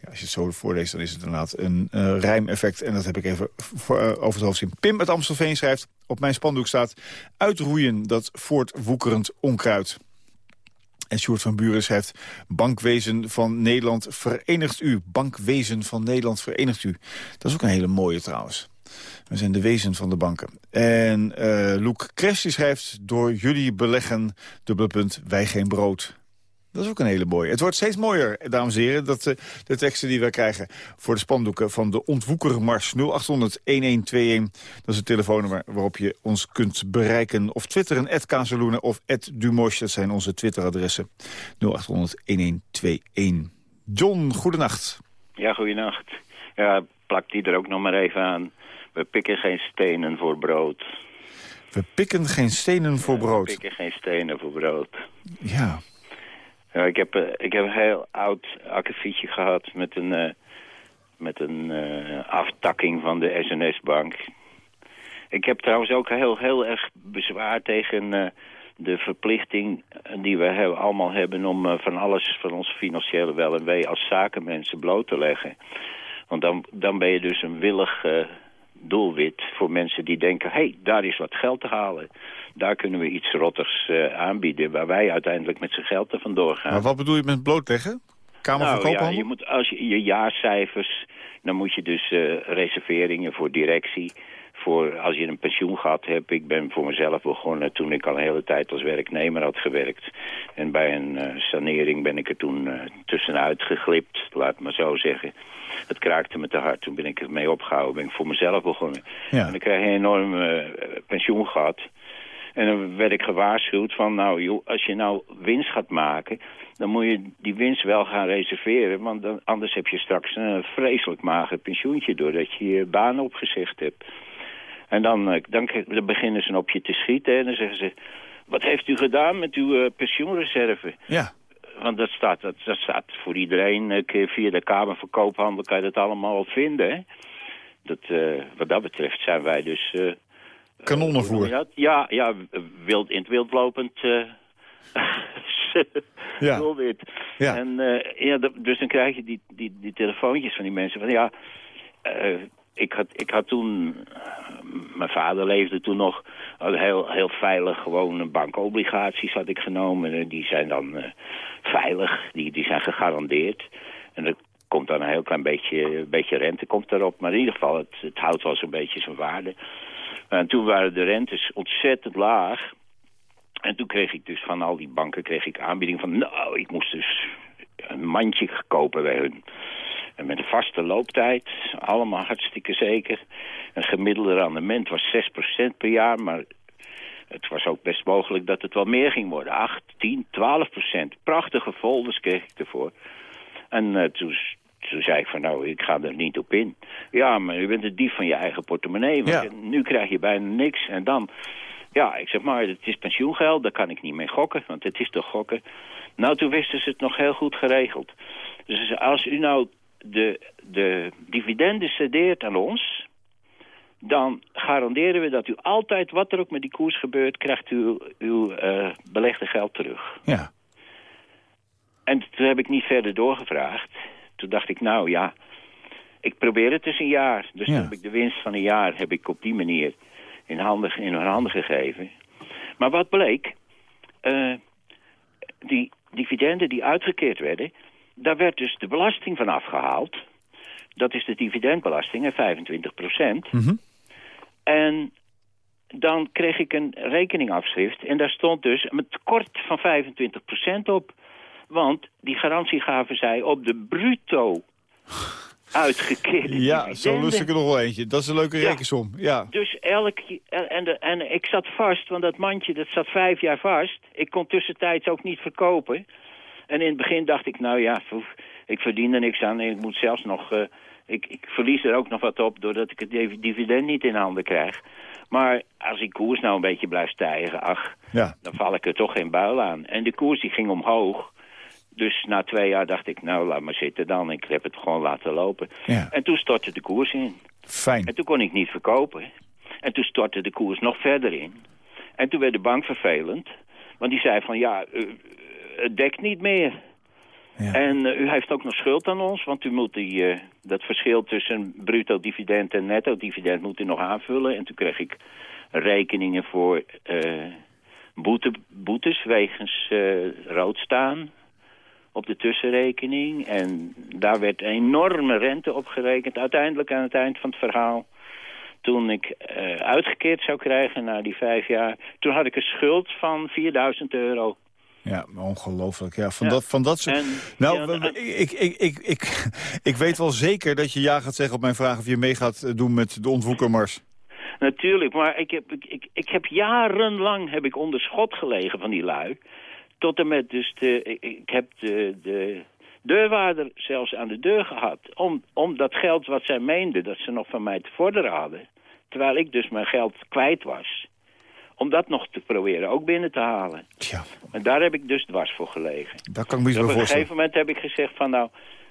Ja, als je het zo voorleest, dan is het inderdaad een eh, rijmeffect. En dat heb ik even over het hoofd zien. Pim uit Amstelveen schrijft, op mijn spandoek staat... uitroeien dat voortwoekerend onkruid. En Sjoerd van Buren schrijft... Bankwezen van Nederland verenigt u. Bankwezen van Nederland verenigt u. Dat is ook een hele mooie trouwens. We zijn de wezen van de banken. En eh Loek Kres die schrijft... door jullie beleggen, dubbele punt, wij geen brood. Dat is ook een hele mooie. Het wordt steeds mooier, dames en heren, dat, eh, de teksten die wij krijgen voor de spandoeken van de Ontwoekermars 0800-1121. Dat is het telefoonnummer waarop je ons kunt bereiken. Of twitteren, @kazeloenen of @dumosh. Dat zijn onze Twitteradressen. 0800-1121. John, goedenacht. Ja, goeienacht. Ja, plak die er ook nog maar even aan. We pikken geen stenen voor brood. We pikken geen stenen voor We brood. pikken geen stenen voor brood. Ja. Ja, ik, heb, eh, ik heb een heel oud akkefietje gehad met een, eh, met een eh, aftakking van de SNS-bank. Ik heb trouwens ook heel, heel erg bezwaar tegen de verplichting die we allemaal hebben... om van alles van ons financiële wel en wee als zakenmensen bloot te leggen. Want dan, dan ben je dus een willig doelwit voor mensen die denken... hé, hey, daar is wat geld te halen. Daar kunnen we iets rottigs eh, aanbieden... waar wij uiteindelijk met z'n geld er vandoor gaan. Maar wat bedoel je met blootleggen? Kamer van Nou ja, Koophandel? je moet, als je je jaarcijfers, dan moet je dus eh, reserveringen voor directie, voor als je een pensioen gehad hebt. Ik ben voor mezelf begonnen toen ik al een hele tijd als werknemer had gewerkt. En bij een eh, sanering ben ik er toen eh, tussenuit geglipt, laat maar zo zeggen. Het kraakte me te hard. Toen ben ik ermee opgehouden, ben ik voor mezelf begonnen. Ja. En ik kreeg een enorm eh, pensioen gehad. En dan werd ik gewaarschuwd van, nou joh, als je nou winst gaat maken... dan moet je die winst wel gaan reserveren. Want dan, anders heb je straks een vreselijk mager pensioentje... doordat je je baan opgezegd hebt. En dan, eh, dan, dan beginnen ze op je te schieten en dan zeggen ze... wat heeft u gedaan met uw eh, pensioenreserve? Ja. Want dat staat, dat, dat staat voor iedereen. eh, via de Kamer van Koophandel kan je dat allemaal wel vinden. Hè? Dat, wat dat betreft zijn wij dus... Kanonnenvoer. ja, ja, wild, in het wild lopend. Ja. doelwit. Ja. En, ja, dus dan krijg je die, die, die telefoontjes van die mensen van ja, ik, had, ik had toen, mijn vader leefde toen nog, heel, heel veilig gewoon bankobligaties had ik genomen. En die zijn dan eh, veilig, die, die zijn gegarandeerd. En er komt dan een heel klein beetje, beetje rente komt erop. Maar in ieder geval, het, het houdt wel zo'n beetje zijn waarde. En toen waren de rentes ontzettend laag. En toen kreeg ik dus van al die banken kreeg ik aanbieding van... nou, ik moest dus een mandje kopen bij hun. En met vaste looptijd, allemaal hartstikke zeker. Een gemiddelde rendement was 6% per jaar, maar het was ook best mogelijk dat het wel meer ging worden. 8, 10, 12 procent. Prachtige folders kreeg ik ervoor. En eh, toen, toen zei ik van nou, ik ga er niet op in. Ja, maar u bent de dief van je eigen portemonnee. Want Ja. nu krijg je bijna niks. En dan, ja, ik zeg maar, het is pensioengeld, daar kan ik niet mee gokken. Want het is toch gokken. Nou, toen wisten ze het nog heel goed geregeld. Dus als u nou de, de dividenden cedeert aan ons dan garanderen we dat u altijd, wat er ook met die koers gebeurt, krijgt u uw, eh, belegde geld terug. Ja. En toen heb ik niet verder doorgevraagd. Toen dacht ik, nou ja, ik probeer het dus een jaar. Dus Ja. heb ik de winst van een jaar heb ik op die manier in, handen, in hun handen gegeven. Maar wat bleek, eh, die dividenden die uitgekeerd werden, daar werd dus de belasting van afgehaald. Dat is de dividendbelasting, hè, 25 procent. Mhm. En dan kreeg ik een rekeningafschrift en daar stond dus een tekort van 25% op. Want die garantie gaven zij op de bruto uitgekeerde Ja, zo lust ik er nog wel eentje. Dat is een leuke Ja. rekensom. Ja. Dus elk, en, en, de- en ik zat vast, want dat mandje dat zat vijf jaar vast. Ik kon tussentijds ook niet verkopen. En in het begin dacht ik, nou ja, ik verdien er niks aan. En ik moet zelfs nog, eh, ik, ik verlies er ook nog wat op doordat ik het div- dividend niet in handen krijg. Maar als die koers nou een beetje blijft stijgen, ach, Ja. dan val ik er toch geen buil aan. En de koers die ging omhoog. Dus na twee jaar dacht ik, nou laat maar zitten dan. Ik heb het gewoon laten lopen. Ja. En toen stortte de koers in. Fijn. En toen kon ik niet verkopen. En toen stortte de koers nog verder in. En toen werd de bank vervelend. Want die zei van, ja, eh, het dekt niet meer. Ja. En eh, u heeft ook nog schuld aan ons, want u moet die, eh, dat verschil tussen bruto dividend en netto dividend moet u nog aanvullen. En toen kreeg ik rekeningen voor eh, boete, boetes wegens rood staan op de tussenrekening. En daar werd enorme rente op gerekend. Uiteindelijk aan het eind van het verhaal, toen ik uitgekeerd zou krijgen na die vijf jaar... toen had ik een schuld van 4000 euro. Ja, ongelooflijk. Ja, van, Ja. Dat, van dat soort... En- nou, ja, we- ik, ik, ik, ik, ik weet wel zeker dat je ja gaat zeggen op mijn vraag... of je mee gaat eh, doen met de ontwoekermars. Natuurlijk, maar ik heb, ik, ik, ik heb jarenlang heb ik onder schot gelegen van die lui. Tot en met dus de, ik, ik heb de, de deurwaarder zelfs aan de deur gehad. Om, om dat geld wat zij meenden dat ze nog van mij te vorderen hadden. Terwijl ik dus mijn geld kwijt was. Om dat nog te proberen ook binnen te halen. Tja, En daar heb ik dus dwars voor gelegen. daar kan ik me iets op een gegeven moment heb ik gezegd van nou...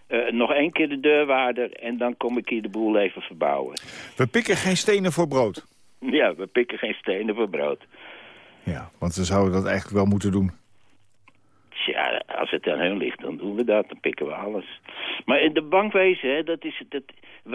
eh, nog één keer de deurwaarder en dan kom ik hier de boel even verbouwen. We pikken geen stenen voor brood. Ja, we pikken geen stenen voor brood. Ja, want we zouden dat eigenlijk wel moeten doen. Ja, als het aan hun ligt, dan doen we dat. Dan pikken we alles. Maar in de bankwezen, hè, dat is... Dat,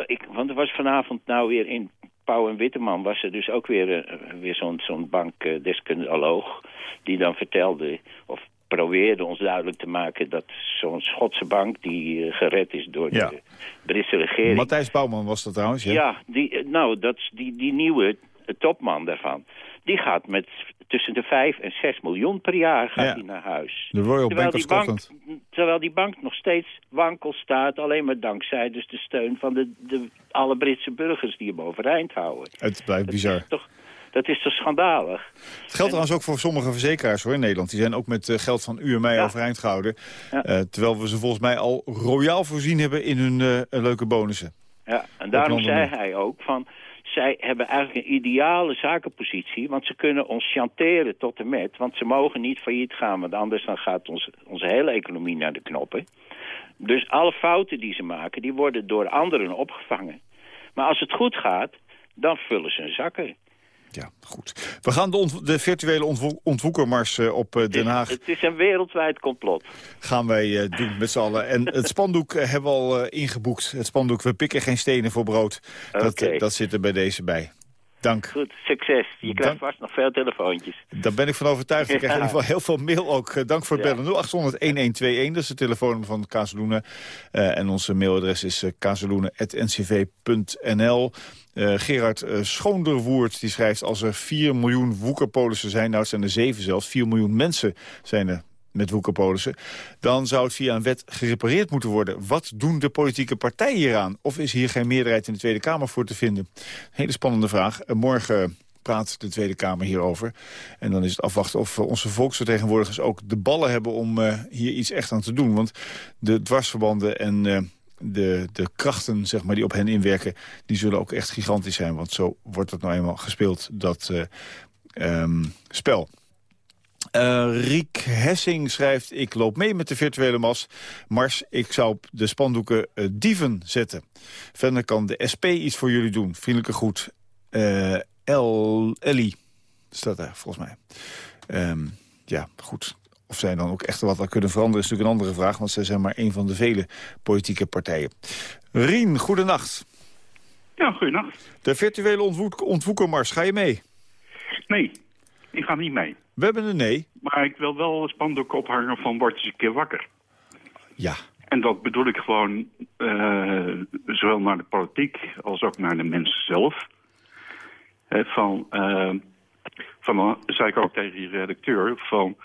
ik, want er was vanavond nou weer in Pauw en Witteman... was er dus ook weer, eh, weer zo'n zo'n bankdeskundeloog... die dan vertelde, of probeerde ons duidelijk te maken dat zo'n Schotse bank... die eh, gered is door Ja. de Britse regering... Matthijs Bouwman was dat trouwens, ja? Ja, die, eh, nou, dat, die, die nieuwe topman daarvan... die gaat met tussen de 5 en 6 miljoen per jaar gaat Ja. naar huis. De Royal Terwijl Bank of die bank- Scotland. Terwijl die bank nog steeds wankel staat... alleen maar dankzij dus de steun van de, de, alle Britse burgers die hem overeind houden. Het blijft bizar. Toch, dat is toch schandalig? Het geldt trouwens ook voor sommige verzekeraars hoor, in Nederland. Die zijn ook met eh, geld van u en mij overeind gehouden. Eh, terwijl we ze volgens mij al royaal voorzien hebben in hun eh, leuke bonussen. Ja, en daarom zei hij ook van... zij hebben eigenlijk een ideale zakenpositie... want ze kunnen ons chanteren tot en met... want ze mogen niet failliet gaan... want anders dan gaat onze, onze hele economie naar de knoppen. Dus alle fouten die ze maken... die worden door anderen opgevangen. Maar als het goed gaat, dan vullen ze hun zakken. Ja, goed. We gaan de, ont- de virtuele ontwo- ontwoekermars eh, op eh, Den Haag Het is een wereldwijd complot. gaan wij eh, doen met z'n allen. En het spandoek hebben we al ingeboekt. Het spandoek, we pikken geen stenen voor brood. Dat, dat zit er bij deze bij. Dank. Goed, succes. Je krijgt vast nog veel telefoontjes. Daar ben ik van overtuigd. Ik krijg in ieder geval heel veel mail ook. Eh, Dank voor het Ja. bellen. 0800-1121, dat is de telefoonnummer van Kazeloenen. Eh, en onze mailadres is uh, kazeloenen.ncv.nl. Eh, Gerard eh, Schoonderwoerd die schrijft... als er 4 miljoen woekerpolissen zijn, nou het zijn er 7 zelfs... 4 miljoen mensen zijn er met woekerpolissen... dan zou het via een wet gerepareerd moeten worden. Wat doen de politieke partijen hieraan? Of is hier geen meerderheid in de Tweede Kamer voor te vinden? Hele spannende vraag. Eh, morgen praat de Tweede Kamer hierover. En dan is het afwachten of eh, onze volksvertegenwoordigers ook de ballen hebben... om eh, hier iets echt aan te doen. Want de dwarsverbanden en... de, de krachten zeg maar, die op hen inwerken, die zullen ook echt gigantisch zijn. Want zo wordt het nou eenmaal gespeeld, dat eh, ehm, spel. Eh, Riek Hessing schrijft, ik loop mee met de virtuele mas. Mars, ik zou op de spandoeken eh, dieven zetten. Verder kan de SP iets voor jullie doen. Vriendelijke groet. Eh El, Ellie staat daar, volgens mij. Ehm, ja, goed. Of zij dan ook echt wat kunnen veranderen is natuurlijk een andere vraag. Want zij zijn maar een van de vele politieke partijen. Rien, goedenacht. Ja, goedenacht. De virtuele ontwoek ontwoekermars, ga je mee? Nee, ik ga niet mee. We hebben een nee. Maar ik wil wel een spandoek ophangen van word eens een keer wakker. Ja. En dat bedoel ik gewoon eh, zowel naar de politiek als ook naar de mensen zelf. Van, eh, van, zei ik ook tegen die redacteur, van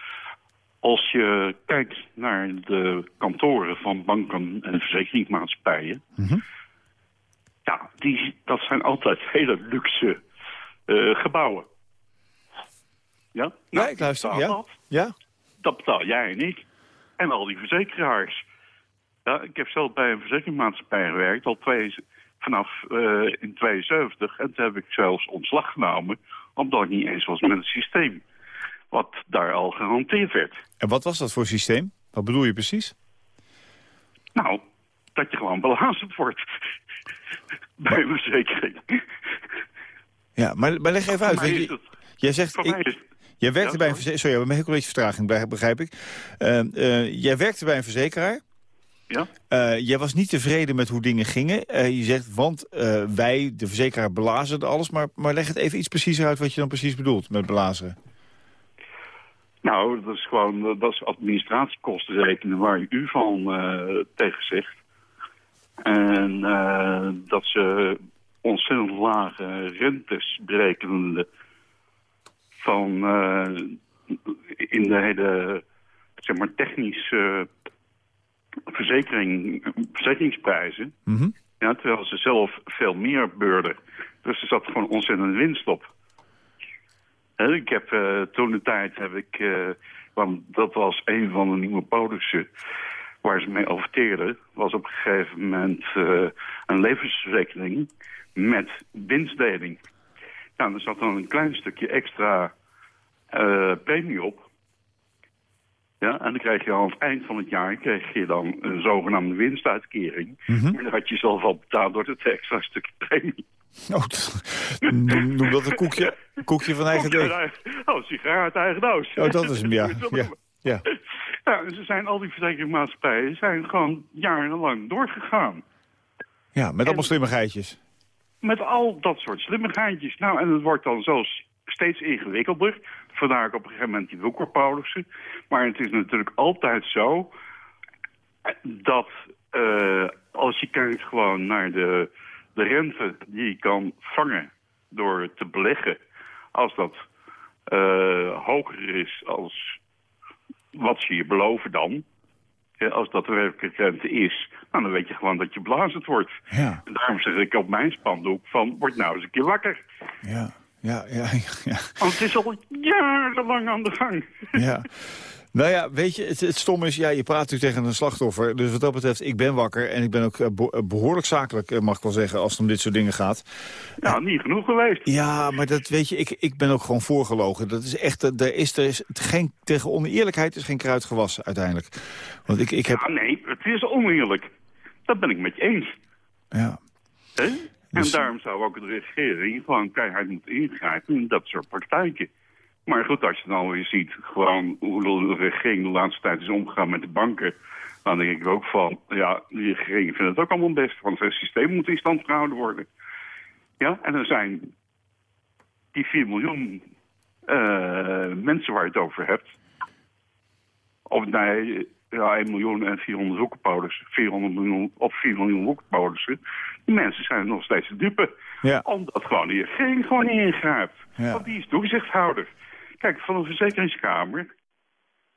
als je kijkt naar de kantoren van banken en verzekeringsmaatschappijen, ja, die, dat zijn altijd hele luxe eh, gebouwen. Ja? Ja, ik luister. Ja. Dat, ja. dat betaal jij en ik. En al die verzekeraars. Ja, ik heb zelf bij een verzekeringsmaatschappij gewerkt, al twee, vanaf eh, in 72. En toen heb ik zelfs ontslag genomen, omdat ik niet eens was met het systeem. Wat daar al gehanteerd werd. En wat was dat voor systeem? Wat bedoel je precies? Nou, dat je gewoon belazerd wordt. bij een verzekering. Ja, maar, maar leg even uit. Voor mij want is je- het- jij zegt, voor ik- mij is- jij werkte Ja, bij een verzekeraar. Sorry, we hebben een beetje vertraging, begrijp- ik. Eh, eh, jij werkte bij een verzekeraar. Ja. Eh, jij was niet tevreden met hoe dingen gingen. Je zegt, want wij, de verzekeraar, belazerden alles. Maar, maar leg het even iets preciezer uit wat je dan precies bedoelt met belazeren. Nou, dat is gewoon dat is administratiekosten rekenen waar je u van tegen zegt. En dat ze ontzettend lage rentes berekenen van eh, in de hele zeg maar technische verzekering, verzekeringsprijzen. Ja, terwijl ze zelf veel meer beurden. Dus er zat gewoon ontzettend winst op. Ik heb eh, toen de tijd heb ik, eh, want dat was een van de nieuwe polissen waar ze mee overteerden, was op een gegeven moment eh, een levensverzekering met winstdeling. Nou, er zat dan een klein stukje extra eh, premie op. Ja, en dan krijg je aan het eind van het jaar kreeg je dan een zogenaamde winstuitkering. Maar dan had je zelf al betaald door het extra stukje premie. Oh, noem, dat een koekje, koekje van eigen eigen- Oh, sigaar uit eigen doos. Oh, dat is hem, ja. ja. ja. Ja, en ze zijn, al die verzekeringsmaatschappijen zijn gewoon jarenlang doorgegaan. Ja, met allemaal slimme geitjes. Met al dat soort slimmigheidjes. Nou, en het wordt dan zo s- steeds ingewikkelder. Vandaar op een gegeven moment die woekerpolissen. Maar het is natuurlijk altijd zo dat eh, als je kijkt gewoon naar de, de rente die je kan vangen door te beleggen, als dat eh, hoger is als wat ze je beloven dan, als dat de werkelijke rente is, nou, dan weet je gewoon dat je blazend wordt. Ja. En daarom zeg ik op mijn spandoek van, word nou eens een keer wakker. Ja, ja, ja, ja. Want het is al jarenlang aan de gang. ja. Nou ja, weet je, het, het stom is, ja, je praat natuurlijk tegen een slachtoffer. Dus wat dat betreft, ik ben wakker en ik ben ook eh, eh, behoorlijk zakelijk, eh, mag ik wel zeggen, als het om dit soort dingen gaat. Nou, niet genoeg geweest. Ja, maar dat weet je, ik, ik ben ook gewoon voorgelogen. Dat is echt, er is, er is geen, tegen oneerlijkheid is geen kruid gewassen uiteindelijk. Want ik, ik heb... Ja, nee, het is oneerlijk. Dat ben ik met je eens. Ja. Hè? Dus- En daarom zou ook de regering gewoon keihard moeten ingrijpen in dat soort praktijken. Maar goed, als je dan weer ziet gewoon hoe de regering de laatste tijd is omgegaan met de banken... dan denk ik ook van, ja, de regering vindt het ook allemaal best. Want het systeem moet in stand gehouden worden. Ja, en er zijn die 4 miljoen eh, mensen waar je het over hebt... Of nee, ja, 1 miljoen en 400 woekerpolissen. 400 miljoen of 4 miljoen woekerpolissen. Die mensen zijn nog steeds de dupe. Ja. Omdat gewoon die regering gewoon ingrijpt. Ja. Want die is toezichthouder. Kijk, van de verzekeringskamer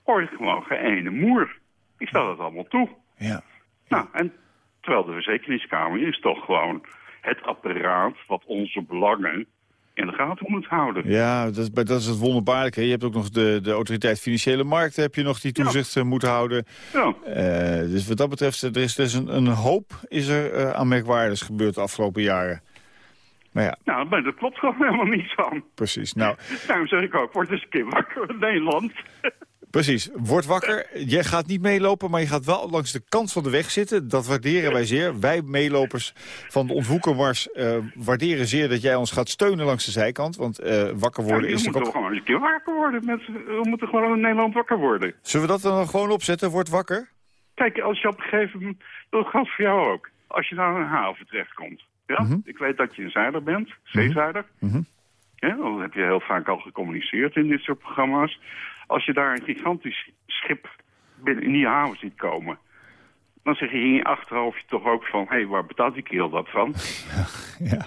hoor gewoon geen ene moer. Die staat het allemaal toe. Ja. Nou, en terwijl de verzekeringskamer is toch gewoon het apparaat wat onze belangen in de gaten moet houden. Ja, dat is, dat is het wonderbaarlijke. Je hebt ook nog de, de autoriteit Financiële Markten, heb je nog die toezicht eh, moeten houden. Ja. Eh, dus wat dat betreft, er is dus een, een hoop is er eh, aan merkwaardigs gebeurd de afgelopen jaren. Maar ja, Nou, maar dat klopt gewoon helemaal niet van. precies. Nou, Daarom zeg ik ook, word eens een keer wakker in Nederland. precies. Word wakker. Je gaat niet meelopen, maar je gaat wel langs de kant van de weg zitten. Dat waarderen wij zeer. Wij meelopers van de ontwoekermars eh, waarderen zeer dat jij ons gaat steunen langs de zijkant. Want eh, wakker Ja, worden we is moeten natuurlijk ook... gewoon een keer wakker worden. We moeten gewoon in Nederland wakker worden. Zullen we dat dan gewoon opzetten? Word wakker? Kijk, als je op een gegeven moment... Dat geldt voor jou ook. Als je naar een haven terechtkomt. Ja? Mhm. Ik weet dat je een zeiler bent. Zeezeiler. Mhm. Ja, dat heb je heel vaak al gecommuniceerd in dit soort programma's. Als je daar een gigantisch schip binnen in die haven ziet komen... dan zeg je in je achterhoofdje toch ook van... hé, hey, waar betaalt die kerel dat van? Ja.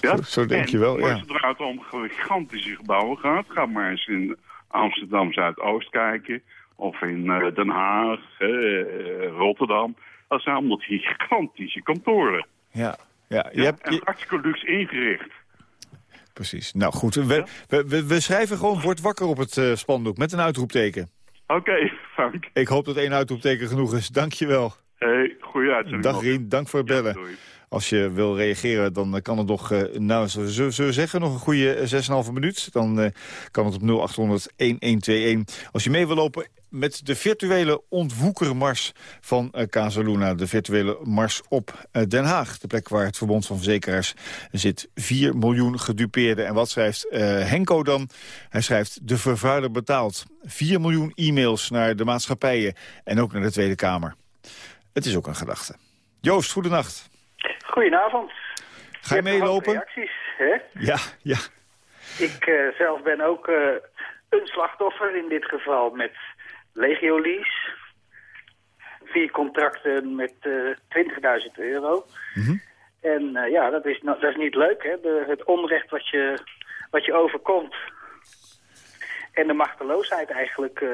Ja? Zo, zo denk En je wel, maar ja. zodra het om gigantische gebouwen gaat... ga maar eens in Amsterdam Zuidoost kijken... of in eh, Den Haag, eh, eh, Rotterdam. Dat zijn allemaal gigantische kantoren. Ja, ja, je Ja, hebt, je- hartstikke luxe ingericht. precies. Nou goed, we, we, we, we schrijven gewoon Word wakker op het eh, spandoek met een uitroepteken. Oké, Frank. Ik hoop dat één uitroepteken genoeg is. Dank je wel. Hey, goeie uitzending. Dag. Rien, dank voor het bellen. doei. Als je wil reageren, dan eh, kan het nog, eh, nou, zullen we- zeggen, nog een goede eh, 6,5 minuut. Dan eh, kan het op 0800-1121. Als je mee wil lopen met de virtuele ontwoekermars van eh Casaluna. De virtuele mars op eh, Den Haag. De plek waar het Verbond van Verzekeraars zit. 4 miljoen gedupeerden. En wat schrijft eh, Henko dan? Hij schrijft, de vervuiler betaalt. 4 miljoen e-mails naar de maatschappijen. En ook naar de Tweede Kamer. Het is ook een gedachte. Joost, goedenacht. Goedenavond. Ga je ook meelopen? reacties, hè? Ja, ja. Ik eh, zelf ben ook eh, een slachtoffer, in dit geval met Legio Lease. Vier contracten met eh 20.000 euro. En eh, ja, dat is, dat is niet leuk, hè? De, het onrecht wat je, wat je overkomt. En de machteloosheid eigenlijk,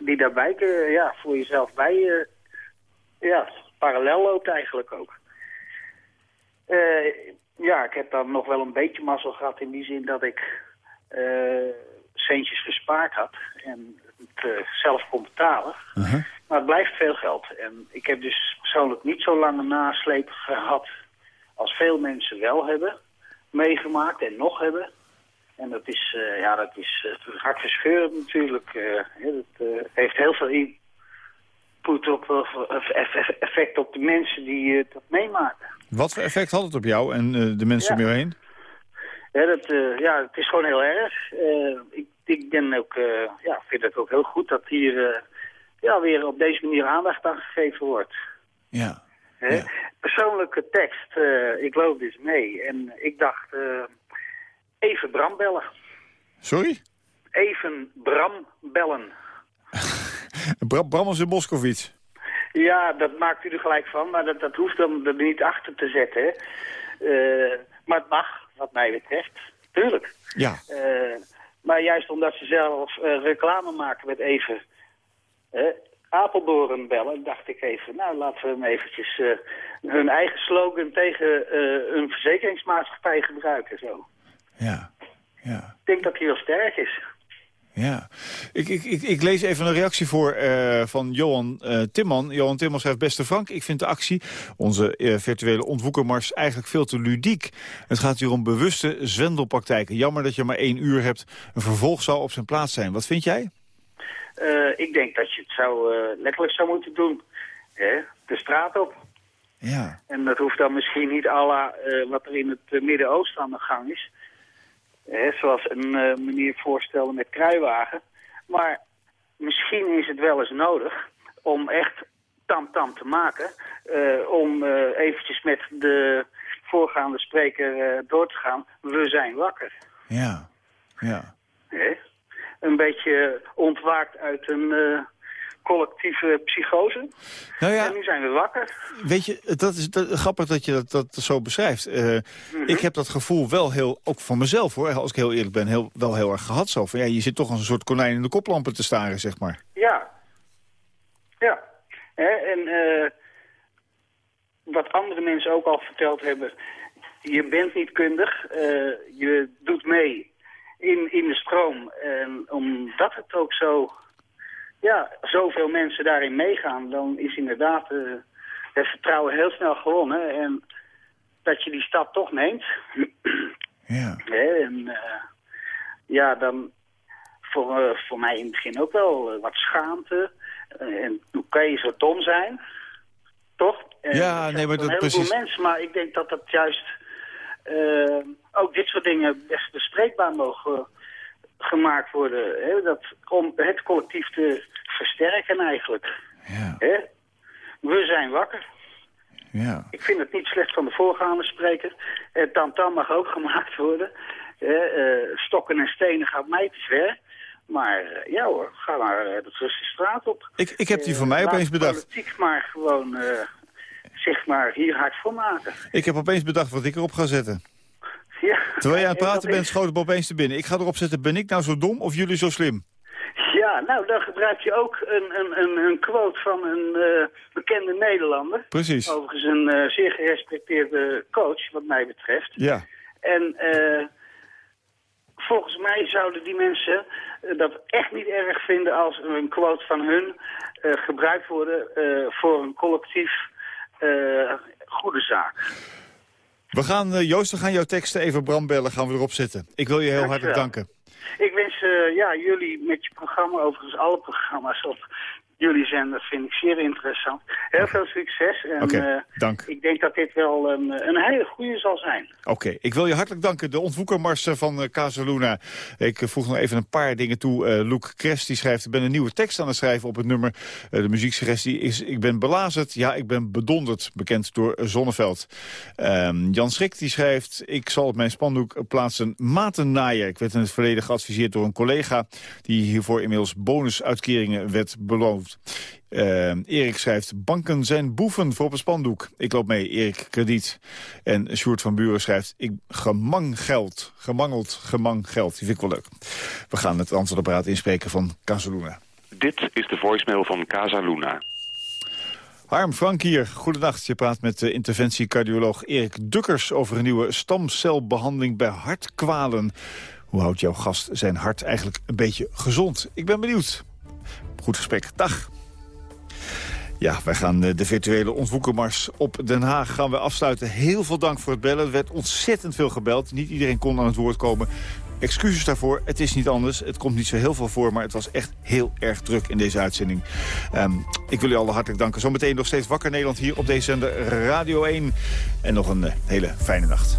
die daarbij ja, voor jezelf bij ja, parallel loopt eigenlijk ook. Eh, ja, ik heb dan nog wel een beetje mazzel gehad in die zin dat ik eh, centjes gespaard had en het eh, zelf kon betalen. Maar het blijft veel geld. En ik heb dus persoonlijk niet zo lange nasleep gehad als veel mensen wel hebben meegemaakt en nog hebben. En dat is, ja, dat is uh, hartverscheurend natuurlijk. Eh, heeft heel veel op, of, of eff- effect op de mensen die eh, dat meemaken. Wat voor effect had het op jou en eh, de mensen Ja. om je heen? Ja, dat, eh, ja, het is gewoon heel erg. Eh, ik, ik ben ook, eh, ja, vind het ook heel goed dat hier eh, ja, weer op deze manier aandacht aan gegeven wordt. Ja. Hè? Persoonlijke tekst, eh, ik loop dus mee en ik dacht, eh, even Bram bellen. Sorry? Even Bram bellen. Bra Bram is in Moskowitz. Ja, dat maakt u er gelijk van, maar dat, dat hoeft dan er niet achter te zetten. Eh, maar het mag, wat mij betreft. Tuurlijk. Ja. Eh, maar juist omdat ze zelf eh, reclame maken met even Apeldoorn bellen, dacht ik even, nou laten we hem eventjes hun eigen slogan tegen een verzekeringsmaatschappij gebruiken. Zo. Ja, ja. Ik denk dat hij wel sterk is. Ja, ik, ik, ik, ik lees even een reactie voor eh, van Johan eh, Timman. Johan Timman schrijft, beste Frank, ik vind de actie, onze eh, virtuele ontwoekermars, eigenlijk veel te ludiek. Het gaat hier om bewuste zwendelpraktijken. Jammer dat je maar één uur hebt. Een vervolg zou op zijn plaats zijn. Wat vind jij? Ik denk dat je het zou, letterlijk zou moeten doen. Hè? De straat op. Ja. En dat hoeft dan misschien niet à la wat er in het Midden-Oosten aan de gang is. Hè, zoals een eh, meneer voorstelde met kruiwagen. Maar misschien is het wel eens nodig om echt tam-tam te maken. eh, om eh, eventjes met de voorgaande spreker door te gaan. We zijn wakker. Ja, ja. Hè? Een beetje ontwaakt uit een collectieve psychose. Nou ja, En nu zijn we wakker. Weet je, dat is dat, grappig dat je dat, dat zo beschrijft. Eh, Ik heb dat gevoel wel heel, ook van mezelf hoor, als ik heel eerlijk ben, heel, wel heel erg gehad zo. Van, ja, je zit toch als een soort konijn in de koplampen te staren, zeg maar. Ja. Ja. Hè, en eh, wat andere mensen ook al verteld hebben. Je bent niet kundig. eh, je doet mee in, in de stroom. En omdat het ook zo... Ja, zoveel mensen daarin meegaan, dan is inderdaad eh, het vertrouwen heel snel gewonnen. En dat je die stap toch neemt. Ja. En eh, ja, dan voor, eh, voor mij in het begin ook wel wat schaamte. En hoe kan je zo dom zijn? Toch? En Ja, nee, maar dat een heleboel precies- mensen, maar ik denk dat dat juist ook dit soort dingen best bespreekbaar mogen gemaakt worden. Hè? Dat, om het collectief te versterken eigenlijk. Hè? We zijn wakker. Ja. Ik vind het niet slecht van de voorgaande spreker. Eh, Tamtam mag ook gemaakt worden. Eh, eh, stokken en stenen gaat mij te ver. Maar eh, ja hoor, ga maar eh, de Russische straat op. Ik, ik heb die van mij opeens bedacht. politiek maar gewoon zich maar hier hard voor maken. Ik heb opeens bedacht wat ik erop ga zetten. Ja. Terwijl jij aan het En praten bent, schoot het me opeens te binnen. Ik ga erop zetten, ben ik nou zo dom of jullie zo slim? Ja, nou dan gebruik je ook een, een, een, een quote van een eh, bekende Nederlander. Precies. Overigens een eh, zeer gerespecteerde coach, wat mij betreft. Ja. En eh, volgens mij zouden die mensen dat echt niet erg vinden als een quote van hun gebruikt worden voor een collectief goede zaak. We gaan, eh, Joost, we gaan jouw teksten even Bram bellen, gaan we erop zetten. Ik wil je heel hartelijk danken. Ik wens eh, ja, jullie met je programma, overigens alle programma's op jullie zender, vind ik zeer interessant. Heel veel succes. En Oké, eh, dank. ik denk dat dit wel een, een hele goede zal zijn. Oké, ik wil je hartelijk danken. De ontwoekermars van eh, Casaluna. Ik eh, voeg nog even een paar dingen toe. Eh Luc Kres die schrijft, ik ben een nieuwe tekst aan het schrijven op het nummer. De muzieksuggestie is, ik ben belazerd, ja, ik ben bedonderd. Bekend door Zonneveld. Ehm, Jan Schrik die schrijft, ik zal op mijn spandoek plaatsen matennaaier. Ik werd in het verleden geadviseerd door een collega... die hiervoor inmiddels bonusuitkeringen werd beloofd. Ehm, Erik schrijft, banken zijn boeven voor op een spandoek. Ik loop mee, Erik Krediet. En Sjoerd van Buren schrijft, ik gemang geld. Gemangeld, gemang geld. Die vind ik wel leuk. We gaan het antwoordapparaat inspreken van Casaluna. Dit is de voicemail van Casa Luna. Harm Frank hier, goedenacht. Je praat met de interventiecardioloog Erik Dukkers... over een nieuwe stamcelbehandeling bij hartkwalen. Hoe houdt jouw gast zijn hart eigenlijk een beetje gezond? Ik ben benieuwd. Goed gesprek. Dag. Ja, wij gaan eh, de virtuele ontwoekermars op Den Haag gaan we afsluiten. Heel veel dank voor het bellen. Er werd ontzettend veel gebeld. Niet iedereen kon aan het woord komen. Excuses daarvoor. Het is niet anders. Het komt niet zo heel veel voor, maar het was echt heel erg druk in deze uitzending. Ehm, ik wil u allen hartelijk danken. Zometeen nog steeds Wakker Nederland hier op deze Radio 1. En nog een eh, hele fijne nacht.